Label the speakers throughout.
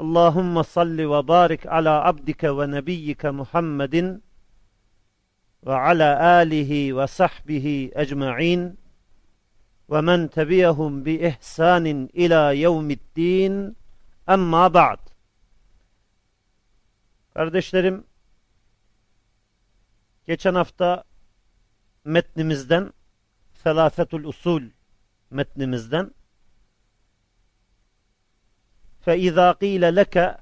Speaker 1: اللهم صل وبارك على عبدك ونبيك محمد وعلى آله وصحبه أجمعين ومن تبعهم بإحسان إلى يوم الدين. أما بعد. Kardeşlerim, geçen hafta metnimizden, Felafetul Usul metnimizden فَاِذَا قِيلَ لَكَ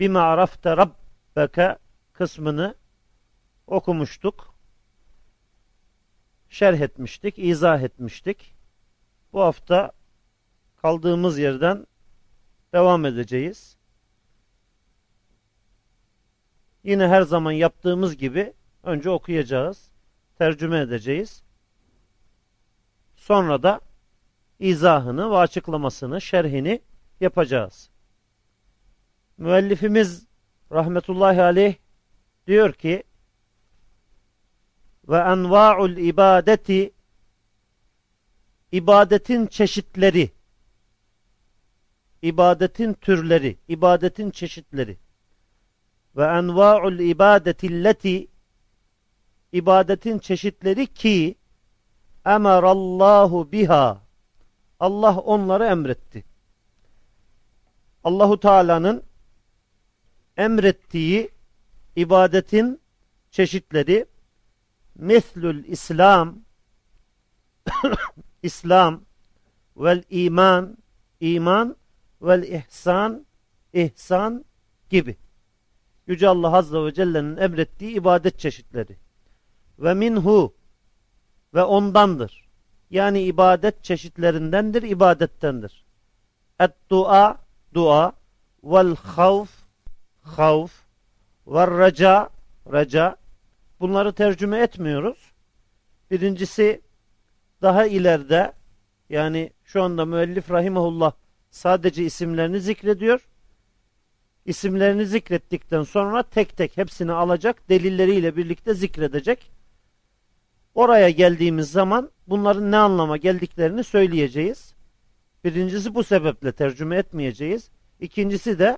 Speaker 1: بِمَا عَرَفْتَ رَبَّكَ kısmını okumuştuk. Şerh etmiştik, izah etmiştik. Bu hafta kaldığımız yerden devam edeceğiz. Yine her zaman yaptığımız gibi önce okuyacağız, tercüme edeceğiz. Sonra da izahını ve açıklamasını, şerhini yapacağız. Müellifimiz rahmetullahi aleyh diyor ki ve enva'ul ibadeti ibadetin çeşitleri ibadetin türleri ibadetin çeşitleri ve enva'ul ibadetilleti ibadetin çeşitleri ki emarallahu biha Allah onları emretti. Allahu Teala'nın emrettiği ibadetin çeşitleri mislül İslam İslam vel iman iman vel ihsan ihsan gibi. Yüce Allah Azze ve Celle'nin emrettiği ibadet çeşitleri. Ve minhu ve ondandır. Yani ibadet çeşitlerindendir, ibadettendir. Et dua dua vel havf havf ve raca raca bunları tercüme etmiyoruz. Birincisi daha ileride yani şu anda müellif rahimahullah sadece isimlerini zikrediyor. İsimlerini zikrettikten sonra tek tek hepsini alacak, delilleriyle birlikte zikredecek. Oraya geldiğimiz zaman bunların ne anlama geldiklerini söyleyeceğiz. Birincisi bu sebeple tercüme etmeyeceğiz. İkincisi de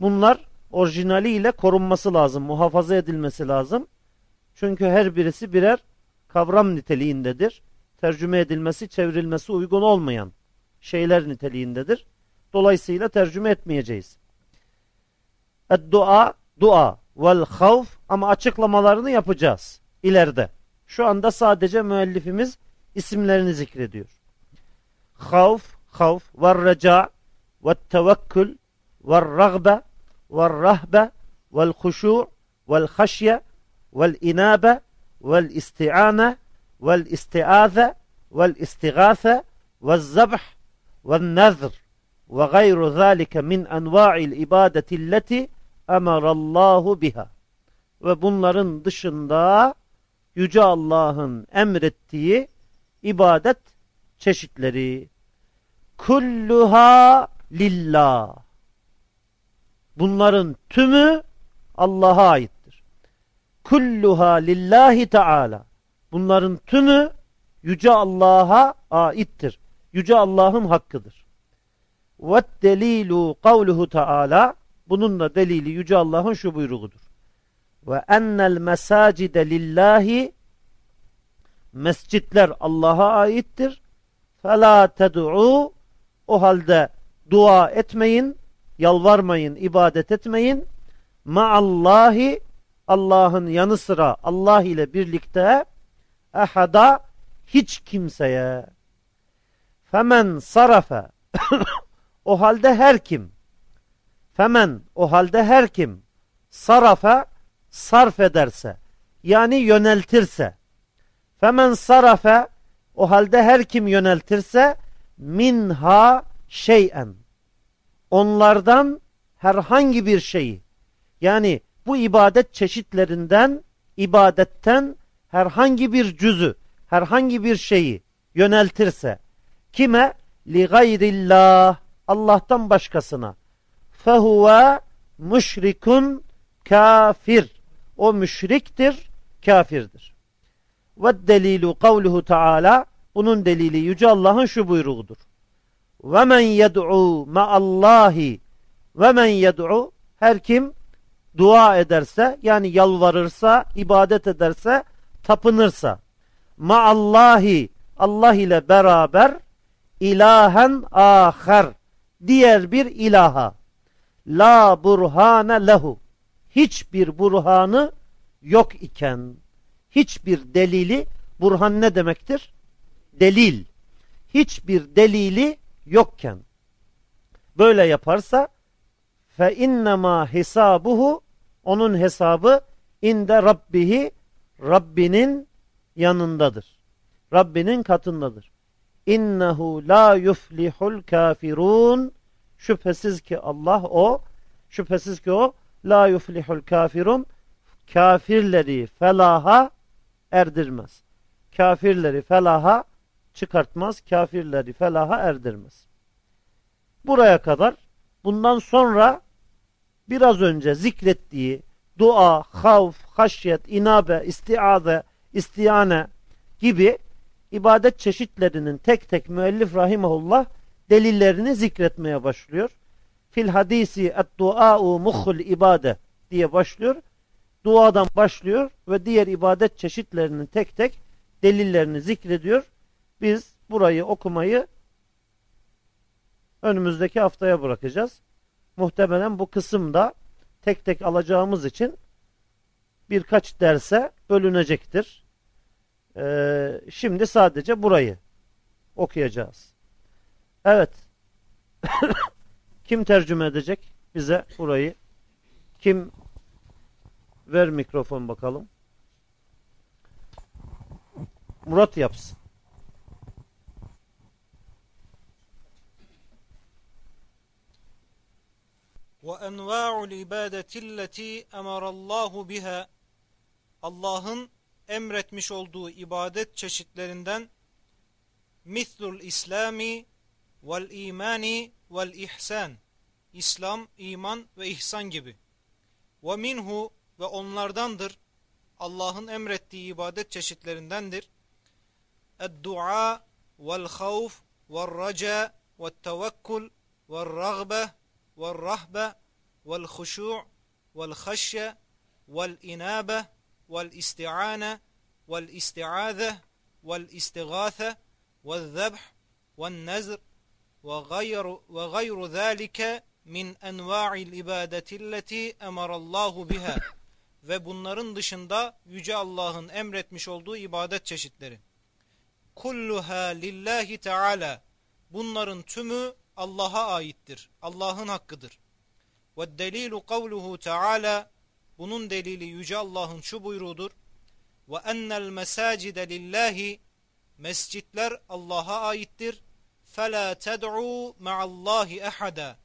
Speaker 1: bunlar orijinaliyle korunması lazım, muhafaza edilmesi lazım. Çünkü her birisi birer kavram niteliğindedir. Tercüme edilmesi, çevrilmesi uygun olmayan şeyler niteliğindedir. Dolayısıyla tercüme etmeyeceğiz. Dua, dua vel havf ama açıklamalarını yapacağız ileride. Şu anda sadece müellifimiz isimlerini zikrediyor. Havf, havf ve reca ve tevekkül ve ragbe ve rahbe ve huşu ve haşye ve inabe ve isti'ane ve isti'aze ve istigâse ve zabh ve nazr ve gayru zâlike min enva'il ibadetilleti emarallahu biha. Ve bunların dışında Yüce Allah'ın emrettiği ibadet çeşitleri. Kulluha lillah. Bunların tümü Allah'a aittir. Kulluha lillahi teala. Bunların tümü Yüce Allah'a aittir. Yüce Allah'ın hakkıdır. Ve delilu kavluhu teala bunun delili Yüce Allah'ın şu buyruğudur. Ve ennel mesacide lillahi mescitler Allah'a aittir. Fela ted'u o halde dua etmeyin, yalvarmayın, ibadet etmeyin. Ma'allahi Allah'ın yanı sıra Allah ile birlikte ehada hiç kimseye. Femen sarafe. O halde her kim? Femen o halde her kim sarafe sarf ederse yani yöneltirse. Femen sarafe o halde her kim yöneltirse minha şeyen. Onlardan herhangi bir şeyi. Yani bu ibadet çeşitlerinden ibadetten herhangi bir cüzü herhangi bir şeyi yöneltirse kime? Li gayrillah Allah'tan başkasına. Fehuve müşrikun kafir. O müşriktir kafirdir. Ve delilu kavluhu taala bunun delili yüce Allah'ın şu buyruğudur men yed'u ma'allahi ve men yed'u her kim dua ederse yani yalvarırsa, ibadet ederse, tapınırsa ma'allahi Allah ile beraber ilahen ahar diğer bir ilaha la burhane lehu hiçbir burhanı yok iken hiçbir delili burhan ne demektir? Delil. Hiçbir delili yokken böyle yaparsa fe innema hesabuhu onun hesabı inde rabbihi Rabbinin yanındadır. Rabbinin katındadır. İnnehu la yuflihul kafirun şüphesiz ki Allah o şüphesiz ki o la yuflihul kafirun kafirleri felaha erdirmez. Kafirleri felaha çıkartmaz. Kafirleri felaha erdirmez. Buraya kadar bundan sonra biraz önce zikrettiği dua, havf, haşyet, inabe, istiaze, istiyane gibi ibadet çeşitlerinin tek tek müellif rahimahullah delillerini zikretmeye başlıyor. Fil hadisi et-dua'u muhul ibade diye başlıyor. Duadan başlıyor ve diğer ibadet çeşitlerinin tek tek delillerini zikrediyor. Biz burayı okumayı önümüzdeki haftaya bırakacağız. Muhtemelen bu kısımda tek tek alacağımız için birkaç derse bölünecektir. Ee, şimdi sadece burayı okuyacağız. Evet. Kim tercüme edecek bize burayı? Kim ver mikrofon bakalım. Murat yapsın.
Speaker 2: وأنواع العبادة التي أمر الله biha Allah'ın emretmiş olduğu ibadet çeşitlerinden mislul İslami vel imani vel ihsan İslam, iman ve ihsan gibi. Ve minhu ve onlardandır. Allah'ın emrettiği ibadet çeşitlerindendir. Ed-dua vel havf vel raca vel tevekkül vel ragbe vel rahbe vel huşu' vel haşye vel inabe vel ve gayru zalika min enva'il ibadetilleti emarallahu biha ve bunların dışında yüce Allah'ın emretmiş olduğu ibadet çeşitleri. Kulluha lillahi teala bunların tümü Allah'a aittir. Allah'ın hakkıdır. Ve delilu kavluhu teala bunun delili yüce Allah'ın şu buyruğudur. Ve ennel mesacide lillahi mescitler Allah'a aittir. Fela ted'u ma'allahi ehada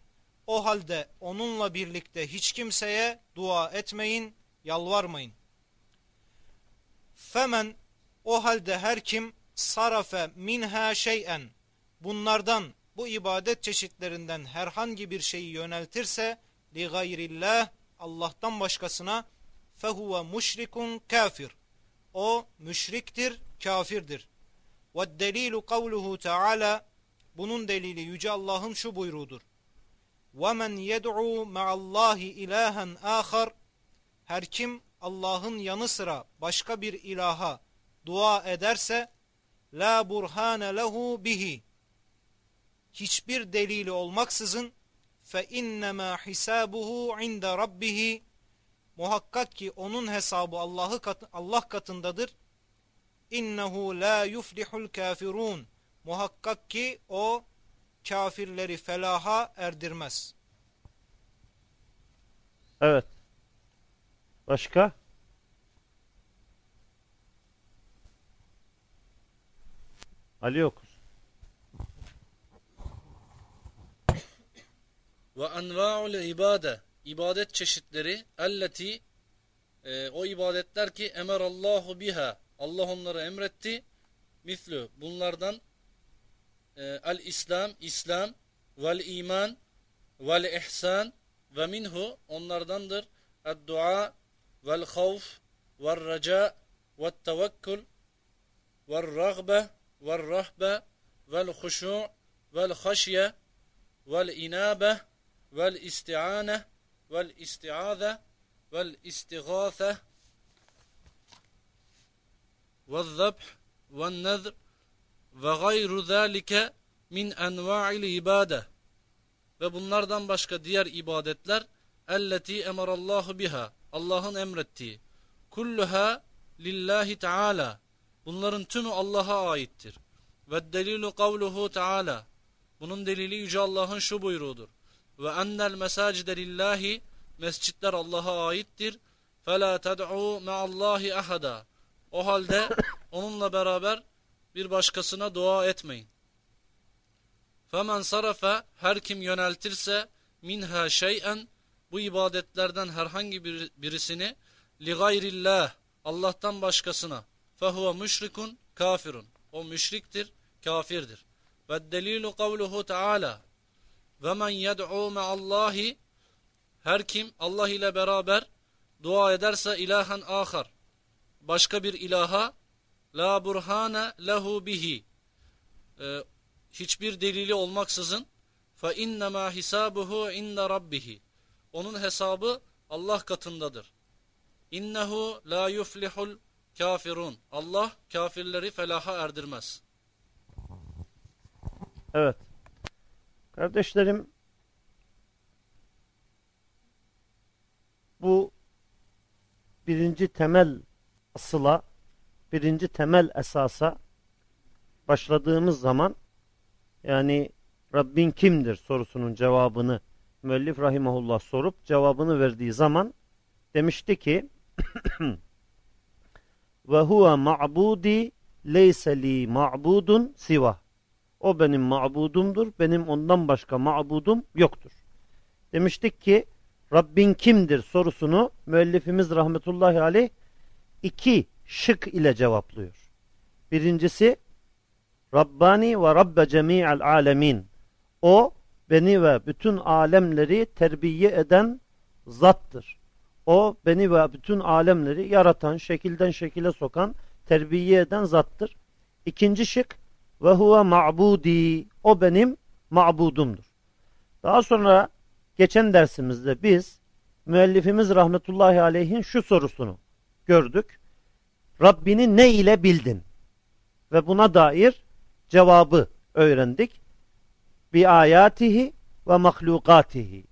Speaker 2: o halde onunla birlikte hiç kimseye dua etmeyin, yalvarmayın. Femen o halde her kim sarafe minha şeyen bunlardan bu ibadet çeşitlerinden herhangi bir şeyi yöneltirse li gayrillah Allah'tan başkasına fehuve müşrikun kafir. O müşriktir, kafirdir. Ve delilu kavluhu teala bunun delili yüce Allah'ın şu buyruğudur. Ve men yed'u ma'allahi ilahen ahar her kim Allah'ın yanı sıra başka bir ilaha dua ederse la burhane lehu bihi hiçbir delili olmaksızın fe innema hisabuhu inde rabbihi muhakkak ki onun hesabı Allah'ı Allah katındadır. İnnehu la yuflihul kafirun muhakkak ki o kafirleri felaha erdirmez.
Speaker 1: Evet. Başka? Ali okur.
Speaker 3: Ve enva'ul ibade. İbadet çeşitleri elleti e, o ibadetler ki emerallahu biha. Allah onları emretti. Mislü bunlardan e, el İslam İslam vel iman vel ihsan ve minhu onlardandır. Dua vel havf vel reca vel tevekkül vel ragbe vel rahbe vel huşu' vel haşye vel inabe vel isti'ane vel isti'aze vel istigâse vel zebh vel nezr ve gayru zâlike min enva'il ibade ve bunlardan başka diğer ibadetler elleti emarallahu biha Allah'ın emrettiği kulluha lillahi teala bunların tümü Allah'a aittir. Ve delilu kavluhu teala bunun delili yüce Allah'ın şu buyruğudur ve ennel mesacide lillahi mescitler Allah'a aittir fela ted'u me'allahi ahada o halde onunla beraber bir başkasına dua etmeyin Femen sarafe her kim yöneltirse minha şey'en bu ibadetlerden herhangi bir, birisini li gayrillah Allah'tan başkasına fehuve müşrikun kafirun. O müşriktir, kafirdir. Ve delilu kavluhu teala ve men yed'u me'allahi her kim Allah ile beraber dua ederse ilahen ahar başka bir ilaha la burhane lehu bihi ee, hiçbir delili olmaksızın fe innema hisabuhu inde rabbihi onun hesabı Allah katındadır. İnnehu la yuflihul kafirun. Allah kafirleri felaha erdirmez.
Speaker 1: Evet. Kardeşlerim bu birinci temel asıla, birinci temel esasa başladığımız zaman yani Rabbin kimdir sorusunun cevabını müellif rahimahullah sorup cevabını verdiği zaman demişti ki ve huve ma'budi leyse li ma'budun siva o benim ma'budumdur benim ondan başka ma'budum yoktur demiştik ki Rabbin kimdir sorusunu müellifimiz rahmetullahi aleyh iki şık ile cevaplıyor birincisi Rabbani ve Rabbe cemi'al alemin. O beni ve bütün alemleri terbiye eden zattır. O beni ve bütün alemleri yaratan, şekilden şekile sokan, terbiye eden zattır. İkinci şık ve huve ma'budi. O benim ma'budumdur. Daha sonra geçen dersimizde biz müellifimiz rahmetullahi aleyhin şu sorusunu gördük. Rabbini ne ile bildin? Ve buna dair cevabı öğrendik. Bi ayatihi ve mahlukatihi.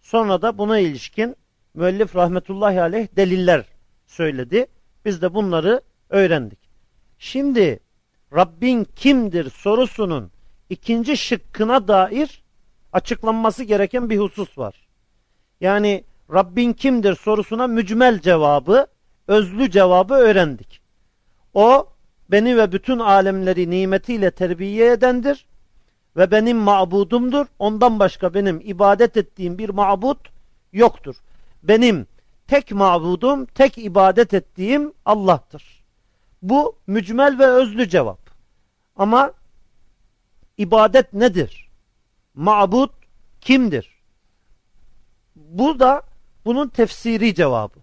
Speaker 1: Sonra da buna ilişkin müellif rahmetullahi aleyh deliller söyledi. Biz de bunları öğrendik. Şimdi Rabbin kimdir sorusunun ikinci şıkkına dair açıklanması gereken bir husus var. Yani Rabbin kimdir sorusuna mücmel cevabı, özlü cevabı öğrendik. O beni ve bütün alemleri nimetiyle terbiye edendir ve benim mabudumdur. Ondan başka benim ibadet ettiğim bir mabut yoktur. Benim tek mabudum, tek ibadet ettiğim Allah'tır. Bu mücmel ve özlü cevap. Ama ibadet nedir? Mabut kimdir? Bu da bunun tefsiri cevabı.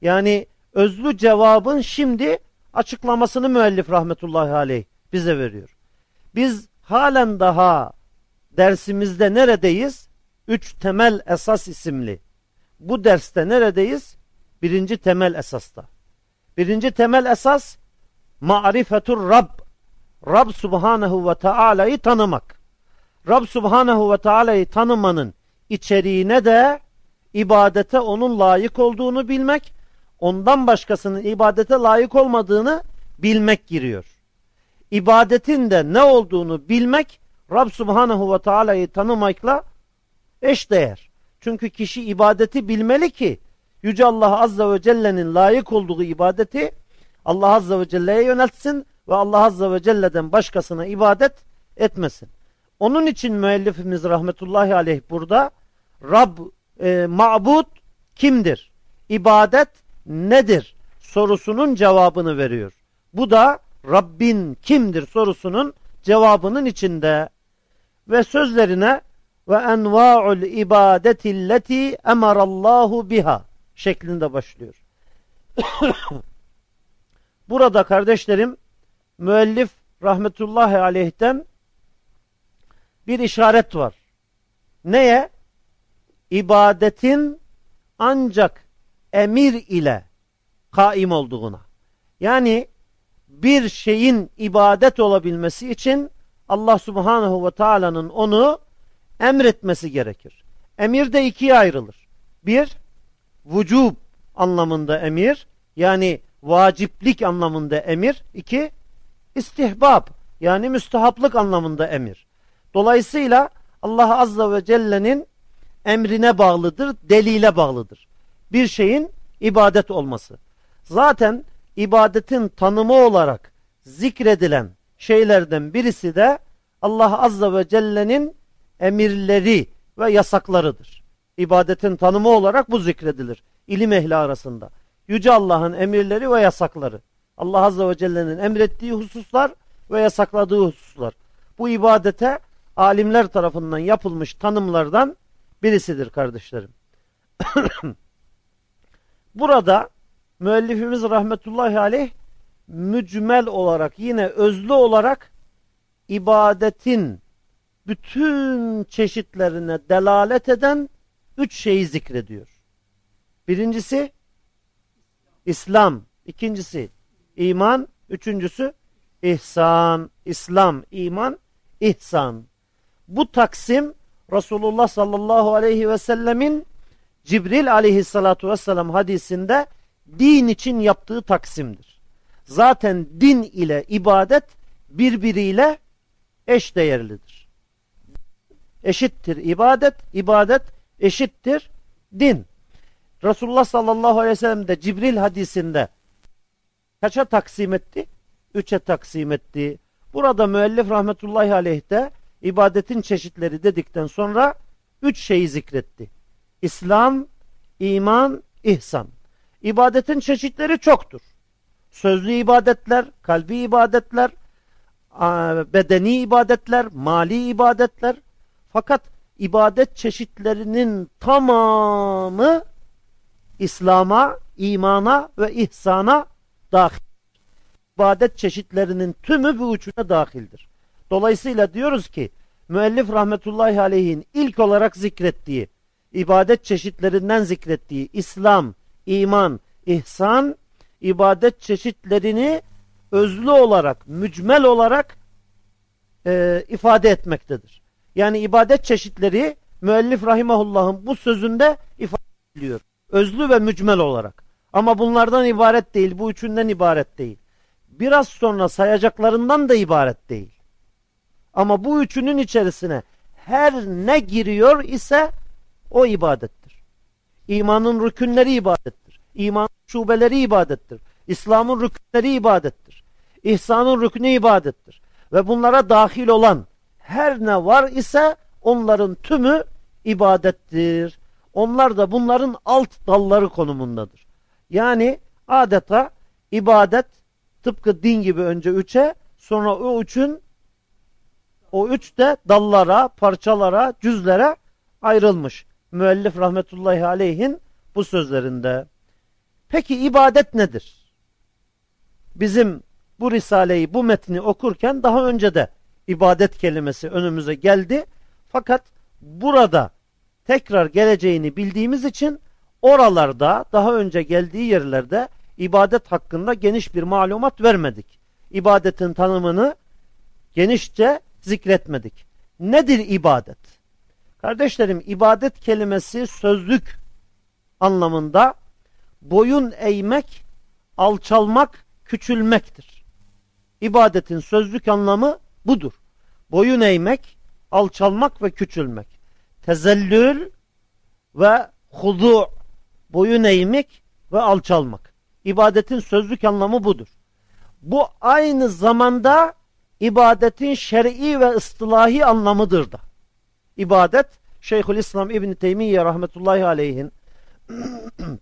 Speaker 1: Yani özlü cevabın şimdi açıklamasını müellif rahmetullahi aleyh bize veriyor. Biz halen daha dersimizde neredeyiz? Üç temel esas isimli. Bu derste neredeyiz? Birinci temel esasta. Birinci temel esas marifetur Rab. Rab Subhanahu ve Taala'yı tanımak. Rab Subhanahu ve Taala'yı tanımanın içeriğine de ibadete onun layık olduğunu bilmek ondan başkasının ibadete layık olmadığını bilmek giriyor. İbadetin de ne olduğunu bilmek Rab Subhanahu ve Taala'yı tanımakla eşdeğer. Çünkü kişi ibadeti bilmeli ki Yüce Allah Azze ve Celle'nin layık olduğu ibadeti Allah Azze ve Celle'ye yöneltsin ve Allah Azze ve Celle'den başkasına ibadet etmesin. Onun için müellifimiz rahmetullahi aleyh burada Rab, e, ma'bud kimdir? İbadet nedir? Sorusunun cevabını veriyor. Bu da Rabbin kimdir sorusunun cevabının içinde. Ve sözlerine ve enva'ul ibadetilleti emarallahu biha şeklinde başlıyor. Burada kardeşlerim müellif rahmetullahi aleyhten bir işaret var. Neye? İbadetin ancak emir ile kaim olduğuna. Yani bir şeyin ibadet olabilmesi için Allah subhanahu ve Taala'nın onu emretmesi gerekir. Emir de ikiye ayrılır. Bir, vücub anlamında emir, yani vaciplik anlamında emir. İki, istihbab, yani müstehaplık anlamında emir. Dolayısıyla Allah Azze ve Celle'nin emrine bağlıdır, delile bağlıdır. Bir şeyin ibadet olması. Zaten ibadetin tanımı olarak zikredilen şeylerden birisi de Allah Azze ve Celle'nin emirleri ve yasaklarıdır. İbadetin tanımı olarak bu zikredilir. İlim ehli arasında. Yüce Allah'ın emirleri ve yasakları. Allah Azze ve Celle'nin emrettiği hususlar ve yasakladığı hususlar. Bu ibadete alimler tarafından yapılmış tanımlardan birisidir kardeşlerim. Burada müellifimiz rahmetullahi aleyh mücmel olarak yine özlü olarak ibadetin bütün çeşitlerine delalet eden üç şeyi zikrediyor. Birincisi İslam, ikincisi iman, üçüncüsü ihsan, İslam, iman, ihsan. Bu taksim Resulullah sallallahu aleyhi ve sellemin Cibril aleyhissalatu vesselam hadisinde din için yaptığı taksimdir. Zaten din ile ibadet birbiriyle eş değerlidir. Eşittir ibadet, ibadet eşittir din. Resulullah sallallahu aleyhi ve sellem de Cibril hadisinde kaça taksim etti? Üçe taksim etti. Burada müellif rahmetullahi aleyh de ibadetin çeşitleri dedikten sonra üç şeyi zikretti. İslam, iman, ihsan. İbadetin çeşitleri çoktur. Sözlü ibadetler, kalbi ibadetler, bedeni ibadetler, mali ibadetler. Fakat ibadet çeşitlerinin tamamı İslam'a, imana ve ihsana dahil. İbadet çeşitlerinin tümü bu üçüne dahildir. Dolayısıyla diyoruz ki müellif rahmetullahi aleyhin ilk olarak zikrettiği ibadet çeşitlerinden zikrettiği İslam, iman, ihsan ibadet çeşitlerini özlü olarak, mücmel olarak e, ifade etmektedir. Yani ibadet çeşitleri müellif rahimahullah'ın bu sözünde ifade ediliyor. Özlü ve mücmel olarak. Ama bunlardan ibaret değil, bu üçünden ibaret değil. Biraz sonra sayacaklarından da ibaret değil. Ama bu üçünün içerisine her ne giriyor ise o ibadettir. İmanın rükünleri ibadettir. İmanın şubeleri ibadettir. İslam'ın rükünleri ibadettir. İhsanın rükünü ibadettir. Ve bunlara dahil olan her ne var ise onların tümü ibadettir. Onlar da bunların alt dalları konumundadır. Yani adeta ibadet tıpkı din gibi önce üçe sonra o üçün o üç de dallara, parçalara, cüzlere ayrılmış. Müellif rahmetullahi aleyhin bu sözlerinde. Peki ibadet nedir? Bizim bu risaleyi, bu metni okurken daha önce de ibadet kelimesi önümüze geldi. Fakat burada tekrar geleceğini bildiğimiz için oralarda daha önce geldiği yerlerde ibadet hakkında geniş bir malumat vermedik. İbadetin tanımını genişçe zikretmedik. Nedir ibadet? Kardeşlerim ibadet kelimesi sözlük anlamında boyun eğmek, alçalmak, küçülmektir. İbadetin sözlük anlamı budur. Boyun eğmek, alçalmak ve küçülmek. Tezellül ve hudu boyun eğmek ve alçalmak. İbadetin sözlük anlamı budur. Bu aynı zamanda ibadetin şer'i ve ıstılahi anlamıdır da. İbadet Şeyhülislam İbn Teymiye rahmetullahi aleyhin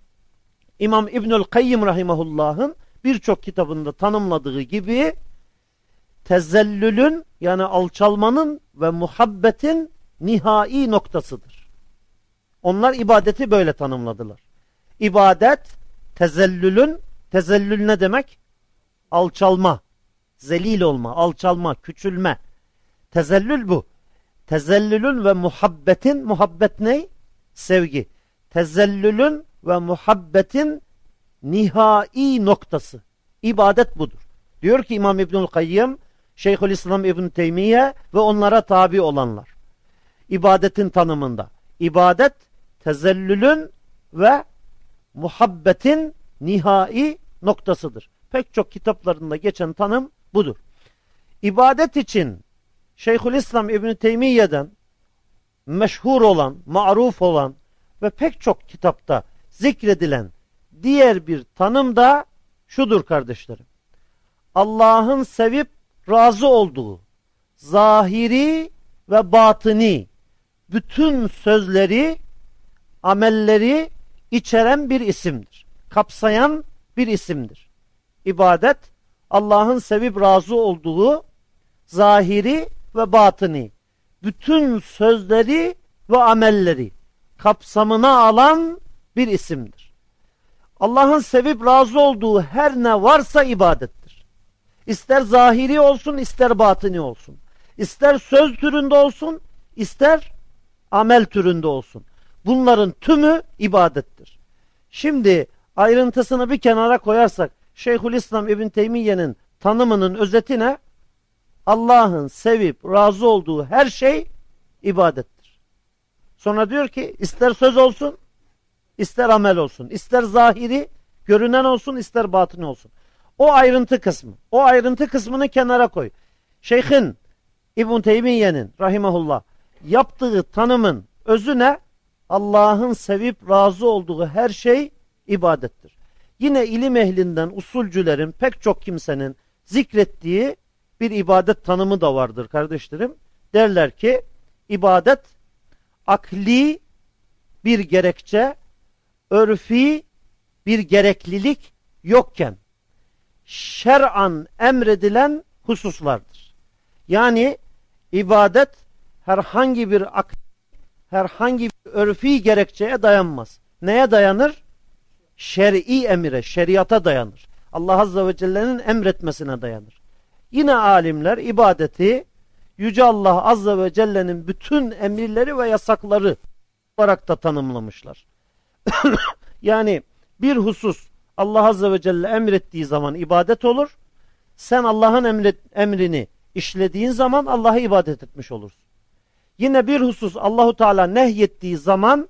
Speaker 1: İmam İbnül Kayyim rahimahullah'ın birçok kitabında tanımladığı gibi tezellülün yani alçalmanın ve muhabbetin nihai noktasıdır. Onlar ibadeti böyle tanımladılar. İbadet tezellülün, tezellül ne demek? Alçalma, zelil olma, alçalma, küçülme. Tezellül bu. Tezellülün ve muhabbetin, muhabbet ne? Sevgi. Tezellülün ve muhabbetin nihai noktası. İbadet budur. Diyor ki İmam İbnül Kayyım, Şeyhülislam İbn Teymiye ve onlara tabi olanlar. İbadetin tanımında. İbadet tezellülün ve muhabbetin nihai noktasıdır. Pek çok kitaplarında geçen tanım budur. İbadet için Şeyhülislam İbn Teymiye'den meşhur olan, maruf olan ve pek çok kitapta zikredilen diğer bir tanım da şudur kardeşlerim. Allah'ın sevip razı olduğu zahiri ve batını bütün sözleri, amelleri içeren bir isimdir. Kapsayan bir isimdir. İbadet Allah'ın sevip razı olduğu zahiri ve batını bütün sözleri ve amelleri kapsamına alan bir isimdir. Allah'ın sevip razı olduğu her ne varsa ibadettir. İster zahiri olsun ister batini olsun. İster söz türünde olsun ister amel türünde olsun. Bunların tümü ibadettir. Şimdi ayrıntısını bir kenara koyarsak Şeyhülislam İbn Teymiye'nin tanımının özeti ne? Allah'ın sevip razı olduğu her şey ibadettir. Sonra diyor ki ister söz olsun ister amel olsun, ister zahiri görünen olsun, ister batını olsun. O ayrıntı kısmı, o ayrıntı kısmını kenara koy. Şeyhin İbn Teymiye'nin rahimahullah yaptığı tanımın özü ne? Allah'ın sevip razı olduğu her şey ibadettir. Yine ilim ehlinden usulcülerin pek çok kimsenin zikrettiği bir ibadet tanımı da vardır kardeşlerim. Derler ki ibadet akli bir gerekçe örfi bir gereklilik yokken şer'an emredilen hususlardır. Yani ibadet herhangi bir ak herhangi bir örfi gerekçeye dayanmaz. Neye dayanır? Şer'i emire, şeriata dayanır. Allah Azze ve Celle'nin emretmesine dayanır. Yine alimler ibadeti Yüce Allah Azze ve Celle'nin bütün emirleri ve yasakları olarak da tanımlamışlar. yani bir husus Allah Azze ve Celle emrettiği zaman ibadet olur. Sen Allah'ın emrini işlediğin zaman Allah'a ibadet etmiş olursun. Yine bir husus Allahu Teala nehyettiği zaman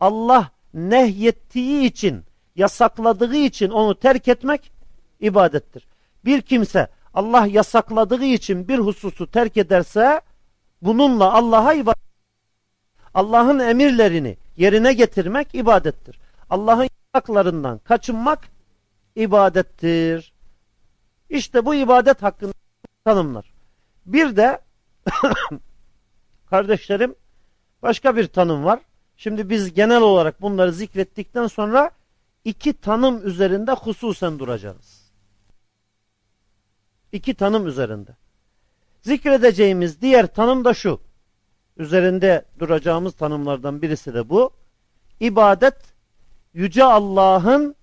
Speaker 1: Allah nehyettiği için, yasakladığı için onu terk etmek ibadettir. Bir kimse Allah yasakladığı için bir hususu terk ederse bununla Allah'a ibadet Allah'ın emirlerini yerine getirmek ibadettir. Allah'ın yasaklarından kaçınmak ibadettir. İşte bu ibadet hakkında tanımlar. Bir de kardeşlerim başka bir tanım var. Şimdi biz genel olarak bunları zikrettikten sonra iki tanım üzerinde hususen duracağız. İki tanım üzerinde. Zikredeceğimiz diğer tanım da şu üzerinde duracağımız tanımlardan birisi de bu. İbadet Yüce Allah'ın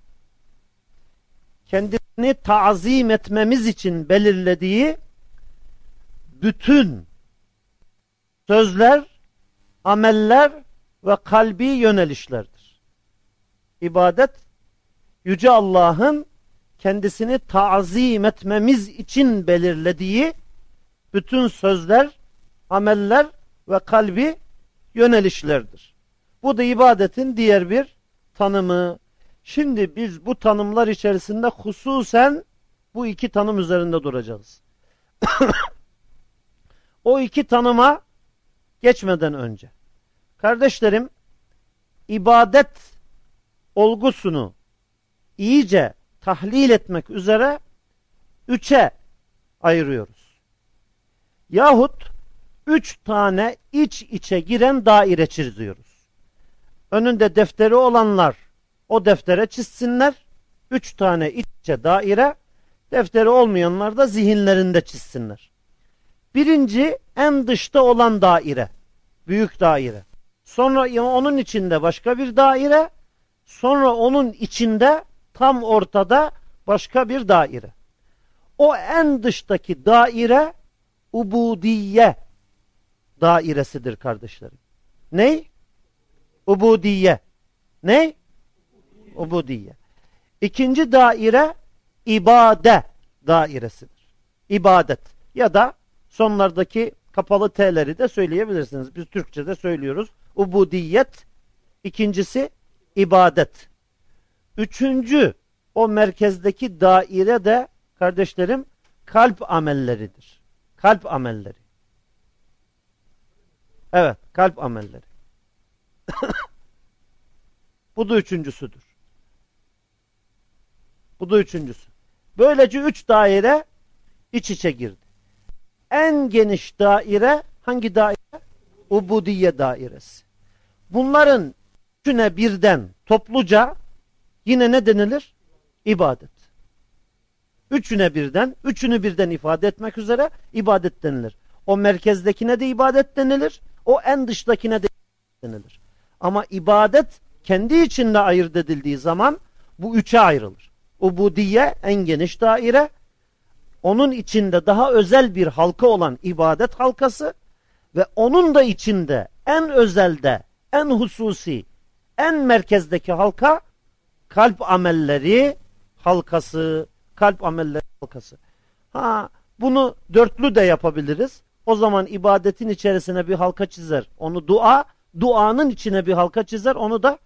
Speaker 1: kendisini tazim etmemiz için belirlediği bütün sözler, ameller ve kalbi yönelişlerdir. İbadet Yüce Allah'ın kendisini tazim etmemiz için belirlediği bütün sözler, ameller ve kalbi yönelişlerdir. Bu da ibadetin diğer bir tanımı. Şimdi biz bu tanımlar içerisinde hususen bu iki tanım üzerinde duracağız. o iki tanıma geçmeden önce kardeşlerim ibadet olgusunu iyice tahlil etmek üzere üçe ayırıyoruz. Yahut üç tane iç içe giren daire çiziyoruz. Önünde defteri olanlar o deftere çizsinler. Üç tane iç içe daire, defteri olmayanlar da zihinlerinde çizsinler. Birinci en dışta olan daire, büyük daire. Sonra onun içinde başka bir daire, sonra onun içinde tam ortada başka bir daire. O en dıştaki daire ubudiye dairesidir kardeşlerim. Ne? Ubudiye. Ne? Ubudiye. İkinci daire ibade dairesidir. İbadet ya da sonlardaki kapalı T'leri de söyleyebilirsiniz. Biz Türkçe'de söylüyoruz. Ubudiyet. İkincisi ibadet. Üçüncü o merkezdeki daire de kardeşlerim kalp amelleridir. Kalp amelleri. Evet kalp amelleri. Bu da üçüncüsüdür. Bu da üçüncüsü. Böylece üç daire iç içe girdi. En geniş daire hangi daire? Ubudiye dairesi. Bunların üçüne birden topluca yine ne denilir? İbadet. Üçüne birden, üçünü birden ifade etmek üzere ibadet denilir. O merkezdekine de ibadet denilir. O en dıştakine de denilir. Ama ibadet kendi içinde ayırt edildiği zaman bu üçe ayrılır. Ubudiye en geniş daire. Onun içinde daha özel bir halka olan ibadet halkası ve onun da içinde en özelde, en hususi, en merkezdeki halka kalp amelleri halkası, kalp amelleri halkası. Ha, bunu dörtlü de yapabiliriz. O zaman ibadetin içerisine bir halka çizer. Onu dua, duanın içine bir halka çizer. Onu da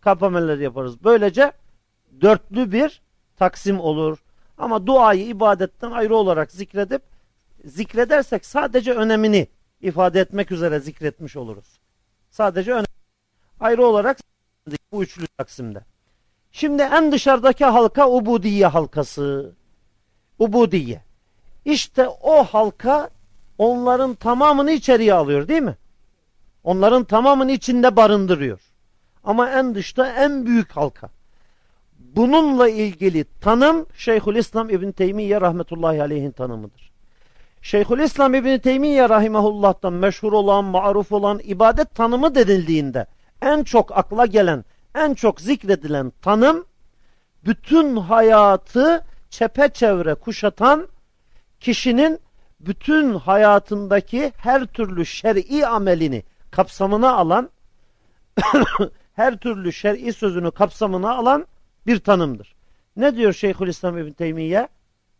Speaker 1: kalp amelleri yaparız. Böylece dörtlü bir taksim olur. Ama duayı ibadetten ayrı olarak zikredip zikredersek sadece önemini ifade etmek üzere zikretmiş oluruz. Sadece. Ayrı olarak bu üçlü taksimde. Şimdi en dışarıdaki halka Ubudiye halkası. Ubudiye. İşte o halka onların tamamını içeriye alıyor değil mi? Onların tamamını içinde barındırıyor. Ama en dışta en büyük halka. Bununla ilgili tanım Şeyhülislam İbn Teymiye rahmetullahi aleyhin tanımıdır. Şeyhülislam İbn Teymiye rahimahullah'tan meşhur olan, maruf olan ibadet tanımı denildiğinde en çok akla gelen, en çok zikredilen tanım bütün hayatı çepeçevre kuşatan kişinin bütün hayatındaki her türlü şer'i amelini kapsamına alan her türlü şer'i sözünü kapsamına alan bir tanımdır. Ne diyor Şeyhülislam İbn Teymiye?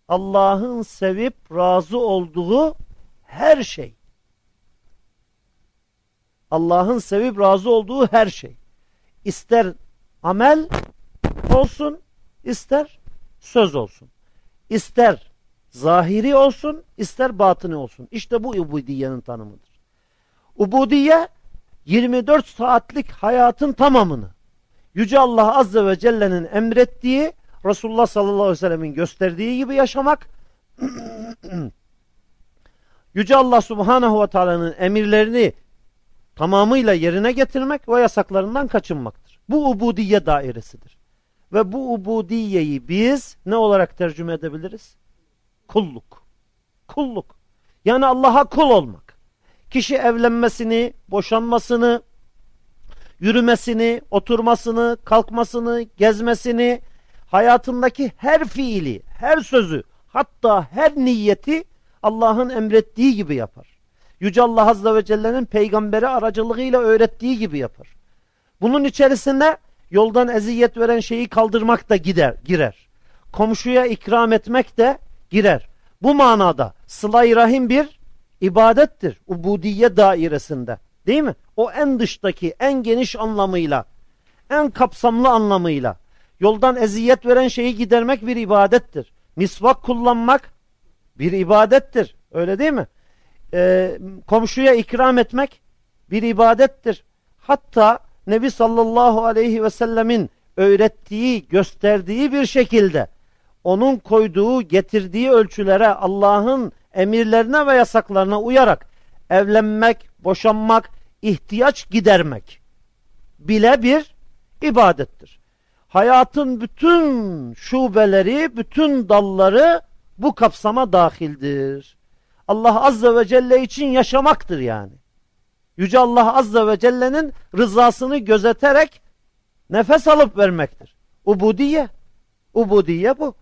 Speaker 1: Allah'ın sevip razı olduğu her şey. Allah'ın sevip razı olduğu her şey. İster amel olsun, ister söz olsun. İster zahiri olsun, ister batını olsun. İşte bu ubudiyenin tanımıdır. Ubudiye 24 saatlik hayatın tamamını Yüce Allah Azze ve Celle'nin emrettiği Resulullah sallallahu aleyhi ve sellemin gösterdiği gibi yaşamak Yüce Allah Subhanahu ve Teala'nın emirlerini tamamıyla yerine getirmek ve yasaklarından kaçınmaktır. Bu ubudiye dairesidir. Ve bu ubudiyeyi biz ne olarak tercüme edebiliriz? Kulluk. Kulluk. Yani Allah'a kul olmak. Kişi evlenmesini, boşanmasını, yürümesini, oturmasını, kalkmasını, gezmesini, hayatındaki her fiili, her sözü, hatta her niyeti Allah'ın emrettiği gibi yapar. Yüce Allah Azze ve Celle'nin peygamberi aracılığıyla öğrettiği gibi yapar. Bunun içerisinde yoldan eziyet veren şeyi kaldırmak da gider, girer. Komşuya ikram etmek de girer. Bu manada sıla rahim bir ibadettir. Ubudiye dairesinde. Değil mi? O en dıştaki, en geniş anlamıyla, en kapsamlı anlamıyla yoldan eziyet veren şeyi gidermek bir ibadettir. Misvak kullanmak bir ibadettir. Öyle değil mi? Ee, komşuya ikram etmek bir ibadettir. Hatta Nebi sallallahu aleyhi ve sellemin öğrettiği, gösterdiği bir şekilde onun koyduğu, getirdiği ölçülere Allah'ın emirlerine ve yasaklarına uyarak evlenmek, boşanmak, ihtiyaç gidermek bile bir ibadettir. Hayatın bütün şubeleri, bütün dalları bu kapsama dahildir. Allah Azze ve Celle için yaşamaktır yani. Yüce Allah Azze ve Celle'nin rızasını gözeterek nefes alıp vermektir. Ubudiye. Ubudiye bu.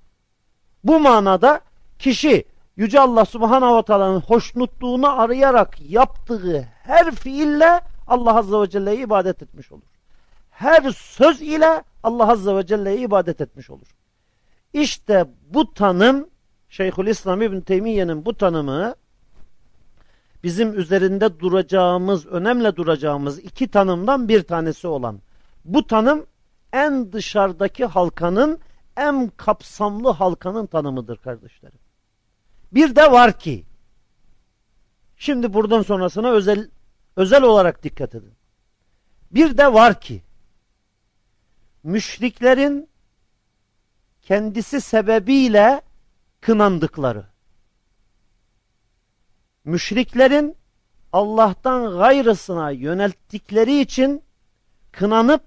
Speaker 1: Bu manada kişi Yüce Allah Subhanahu ve Teala'nın hoşnutluğunu arayarak yaptığı her fiille Allah Azze ve Celle'ye ibadet etmiş olur. Her söz ile Allah Azze ve Celle'ye ibadet etmiş olur. İşte bu tanım Şeyhülislam İbn Teymiye'nin bu tanımı bizim üzerinde duracağımız, önemli duracağımız iki tanımdan bir tanesi olan bu tanım en dışarıdaki halkanın, en kapsamlı halkanın tanımıdır kardeşlerim. Bir de var ki, şimdi buradan sonrasına özel, özel olarak dikkat edin. Bir de var ki, müşriklerin kendisi sebebiyle kınandıkları, müşriklerin Allah'tan gayrısına yönelttikleri için kınanıp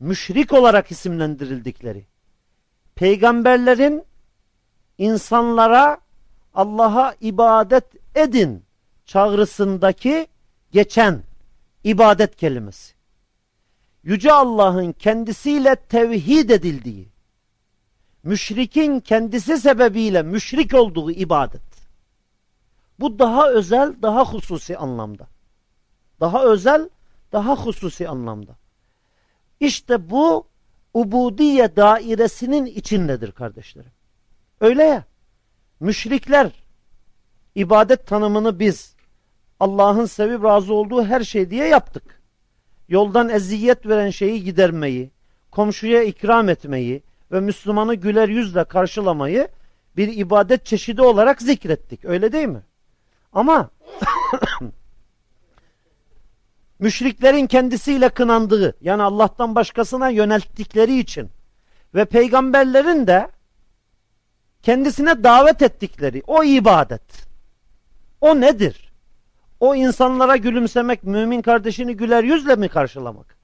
Speaker 1: müşrik olarak isimlendirildikleri, peygamberlerin insanlara Allah'a ibadet edin çağrısındaki geçen ibadet kelimesi. Yüce Allah'ın kendisiyle tevhid edildiği, müşrikin kendisi sebebiyle müşrik olduğu ibadet. Bu daha özel, daha hususi anlamda. Daha özel, daha hususi anlamda. İşte bu ubudiye dairesinin içindedir kardeşlerim. Öyle ya. Müşrikler ibadet tanımını biz Allah'ın sevip razı olduğu her şey diye yaptık. Yoldan eziyet veren şeyi gidermeyi, komşuya ikram etmeyi ve Müslümanı güler yüzle karşılamayı bir ibadet çeşidi olarak zikrettik. Öyle değil mi? Ama müşriklerin kendisiyle kınandığı yani Allah'tan başkasına yönelttikleri için ve peygamberlerin de kendisine davet ettikleri o ibadet. O nedir? O insanlara gülümsemek, mümin kardeşini güler yüzle mi karşılamak?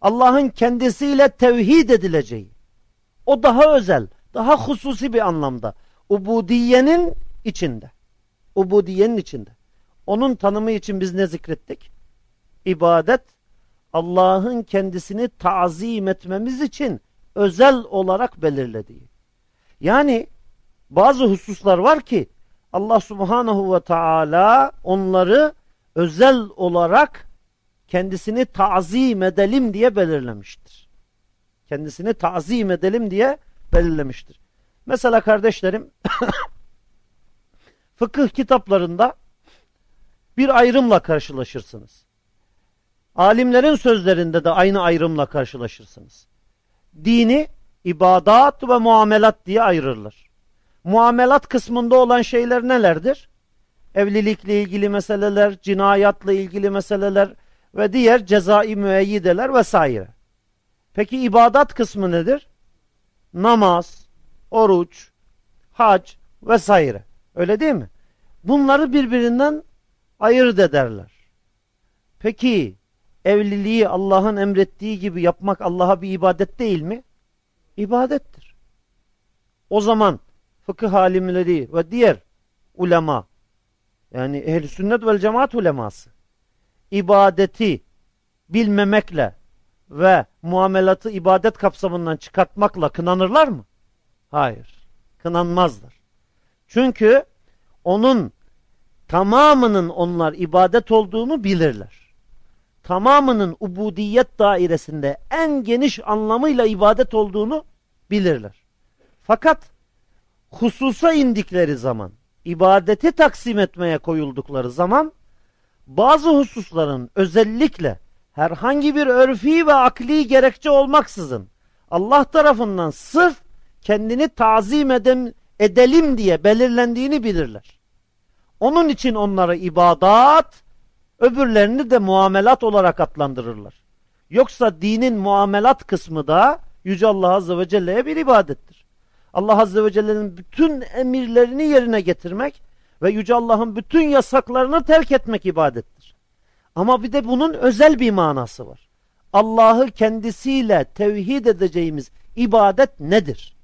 Speaker 1: Allah'ın kendisiyle tevhid edileceği. O daha özel, daha hususi bir anlamda. Ubudiyenin içinde. Ubudiyenin içinde. Onun tanımı için biz ne zikrettik? İbadet, Allah'ın kendisini tazim etmemiz için özel olarak belirlediği. Yani bazı hususlar var ki Allah subhanahu ve teala onları özel olarak kendisini tazim edelim diye belirlemiştir. Kendisini tazim edelim diye belirlemiştir. Mesela kardeşlerim fıkıh kitaplarında bir ayrımla karşılaşırsınız. Alimlerin sözlerinde de aynı ayrımla karşılaşırsınız. Dini ibadat ve muamelat diye ayırırlar. Muamelat kısmında olan şeyler nelerdir? Evlilikle ilgili meseleler, cinayatla ilgili meseleler ve diğer cezai müeyyideler vesaire. Peki ibadat kısmı nedir? Namaz, oruç, hac vesaire. Öyle değil mi? Bunları birbirinden ayırt ederler. Peki evliliği Allah'ın emrettiği gibi yapmak Allah'a bir ibadet değil mi? İbadettir. O zaman fıkıh alimleri ve diğer ulema yani ehl sünnet vel cemaat uleması ibadeti bilmemekle ve muamelatı ibadet kapsamından çıkartmakla kınanırlar mı? Hayır. Kınanmazlar. Çünkü onun tamamının onlar ibadet olduğunu bilirler. Tamamının ubudiyet dairesinde en geniş anlamıyla ibadet olduğunu bilirler. Fakat hususa indikleri zaman, ibadeti taksim etmeye koyuldukları zaman bazı hususların özellikle herhangi bir örfi ve akli gerekçe olmaksızın Allah tarafından sırf kendini tazim edem, edelim diye belirlendiğini bilirler. Onun için onları ibadat, öbürlerini de muamelat olarak adlandırırlar. Yoksa dinin muamelat kısmı da Yüce Allah Azze ve Celle'ye bir ibadettir. Allah Azze ve Celle'nin bütün emirlerini yerine getirmek Ve Yüce Allah'ın bütün yasaklarını terk etmek ibadettir. Ama bir de bunun özel bir manası var. Allah'ı kendisiyle tevhid edeceğimiz ibadet nedir?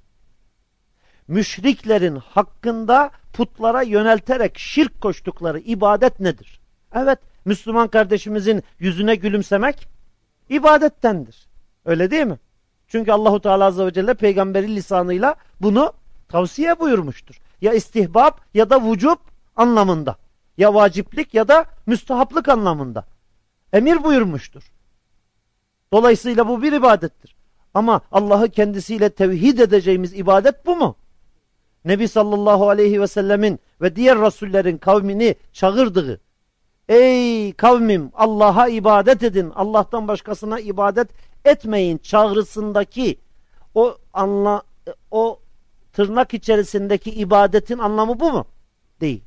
Speaker 1: Müşriklerin hakkında putlara yönelterek şirk koştukları ibadet nedir? Evet, Müslüman kardeşimizin yüzüne gülümsemek ibadettendir. Öyle değil mi? Çünkü Allahu Teala azze ve celle peygamberi lisanıyla bunu tavsiye buyurmuştur. Ya istihbab ya da vücub anlamında. Ya vaciplik ya da müstahaplık anlamında. Emir buyurmuştur. Dolayısıyla bu bir ibadettir. Ama Allah'ı kendisiyle tevhid edeceğimiz ibadet bu mu? Nebi sallallahu aleyhi ve sellemin ve diğer rasullerin kavmini çağırdığı Ey kavmim Allah'a ibadet edin Allah'tan başkasına ibadet etmeyin çağrısındaki o anla o tırnak içerisindeki ibadetin anlamı bu mu? Değil.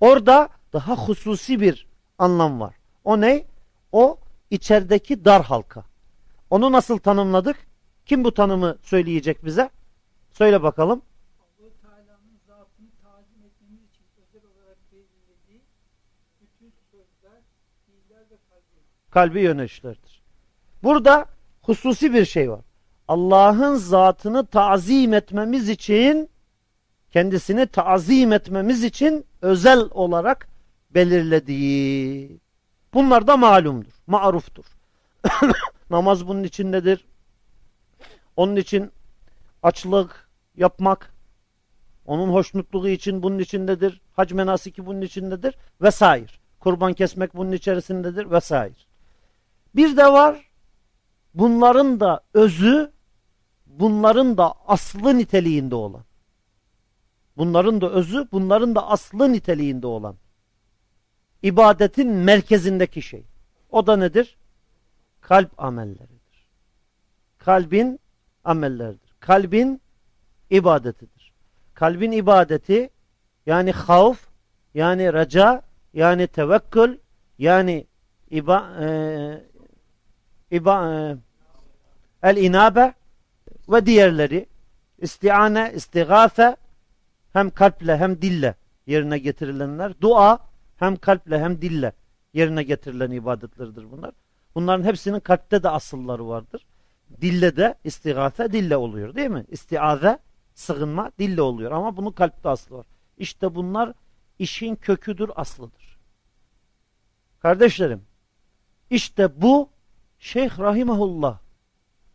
Speaker 1: Orada daha hususi bir anlam var. O ne? O içerideki dar halka. Onu nasıl tanımladık? Kim bu tanımı söyleyecek bize? Söyle bakalım. kalbi yönelişlerdir. Burada hususi bir şey var. Allah'ın zatını tazim etmemiz için kendisini tazim etmemiz için özel olarak belirlediği. Bunlar da malumdur, maruftur. Namaz bunun içindedir. Onun için açlık yapmak, onun hoşnutluğu için bunun içindedir. Hac menasiki bunun içindedir vesaire. Kurban kesmek bunun içerisindedir vesaire. Bir de var bunların da özü bunların da aslı niteliğinde olan. Bunların da özü bunların da aslı niteliğinde olan. ibadetin merkezindeki şey. O da nedir? Kalp amelleridir. Kalbin amelleridir. Kalbin ibadetidir. Kalbin ibadeti yani havf, yani raca, yani tevekkül, yani iba, e, iba, e, el-inabe ve diğerleri istiane, istigâfe hem kalple hem dille yerine getirilenler. Dua hem kalple hem dille yerine getirilen ibadetlerdir bunlar. Bunların hepsinin kalpte de asılları vardır. Dille de istigâfe dille oluyor değil mi? İstiaze sığınma dille oluyor ama bunun kalpte aslı var. İşte bunlar işin köküdür, aslıdır. Kardeşlerim, işte bu Şeyh Rahimahullah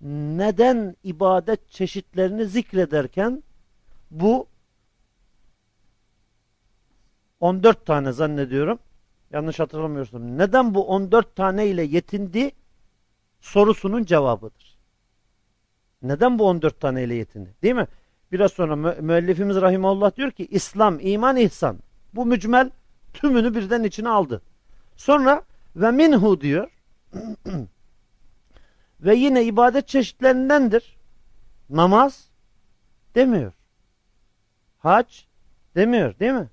Speaker 1: neden ibadet çeşitlerini zikrederken bu 14 tane zannediyorum. Yanlış hatırlamıyorsam. Neden bu 14 tane ile yetindi? Sorusunun cevabıdır. Neden bu 14 tane ile yetindi? Değil mi? Biraz sonra mü müellifimiz Rahimahullah diyor ki İslam, iman, ihsan. Bu mücmel tümünü birden içine aldı. Sonra ve minhu diyor. ve yine ibadet çeşitlerindendir. Namaz demiyor. Hac demiyor değil mi?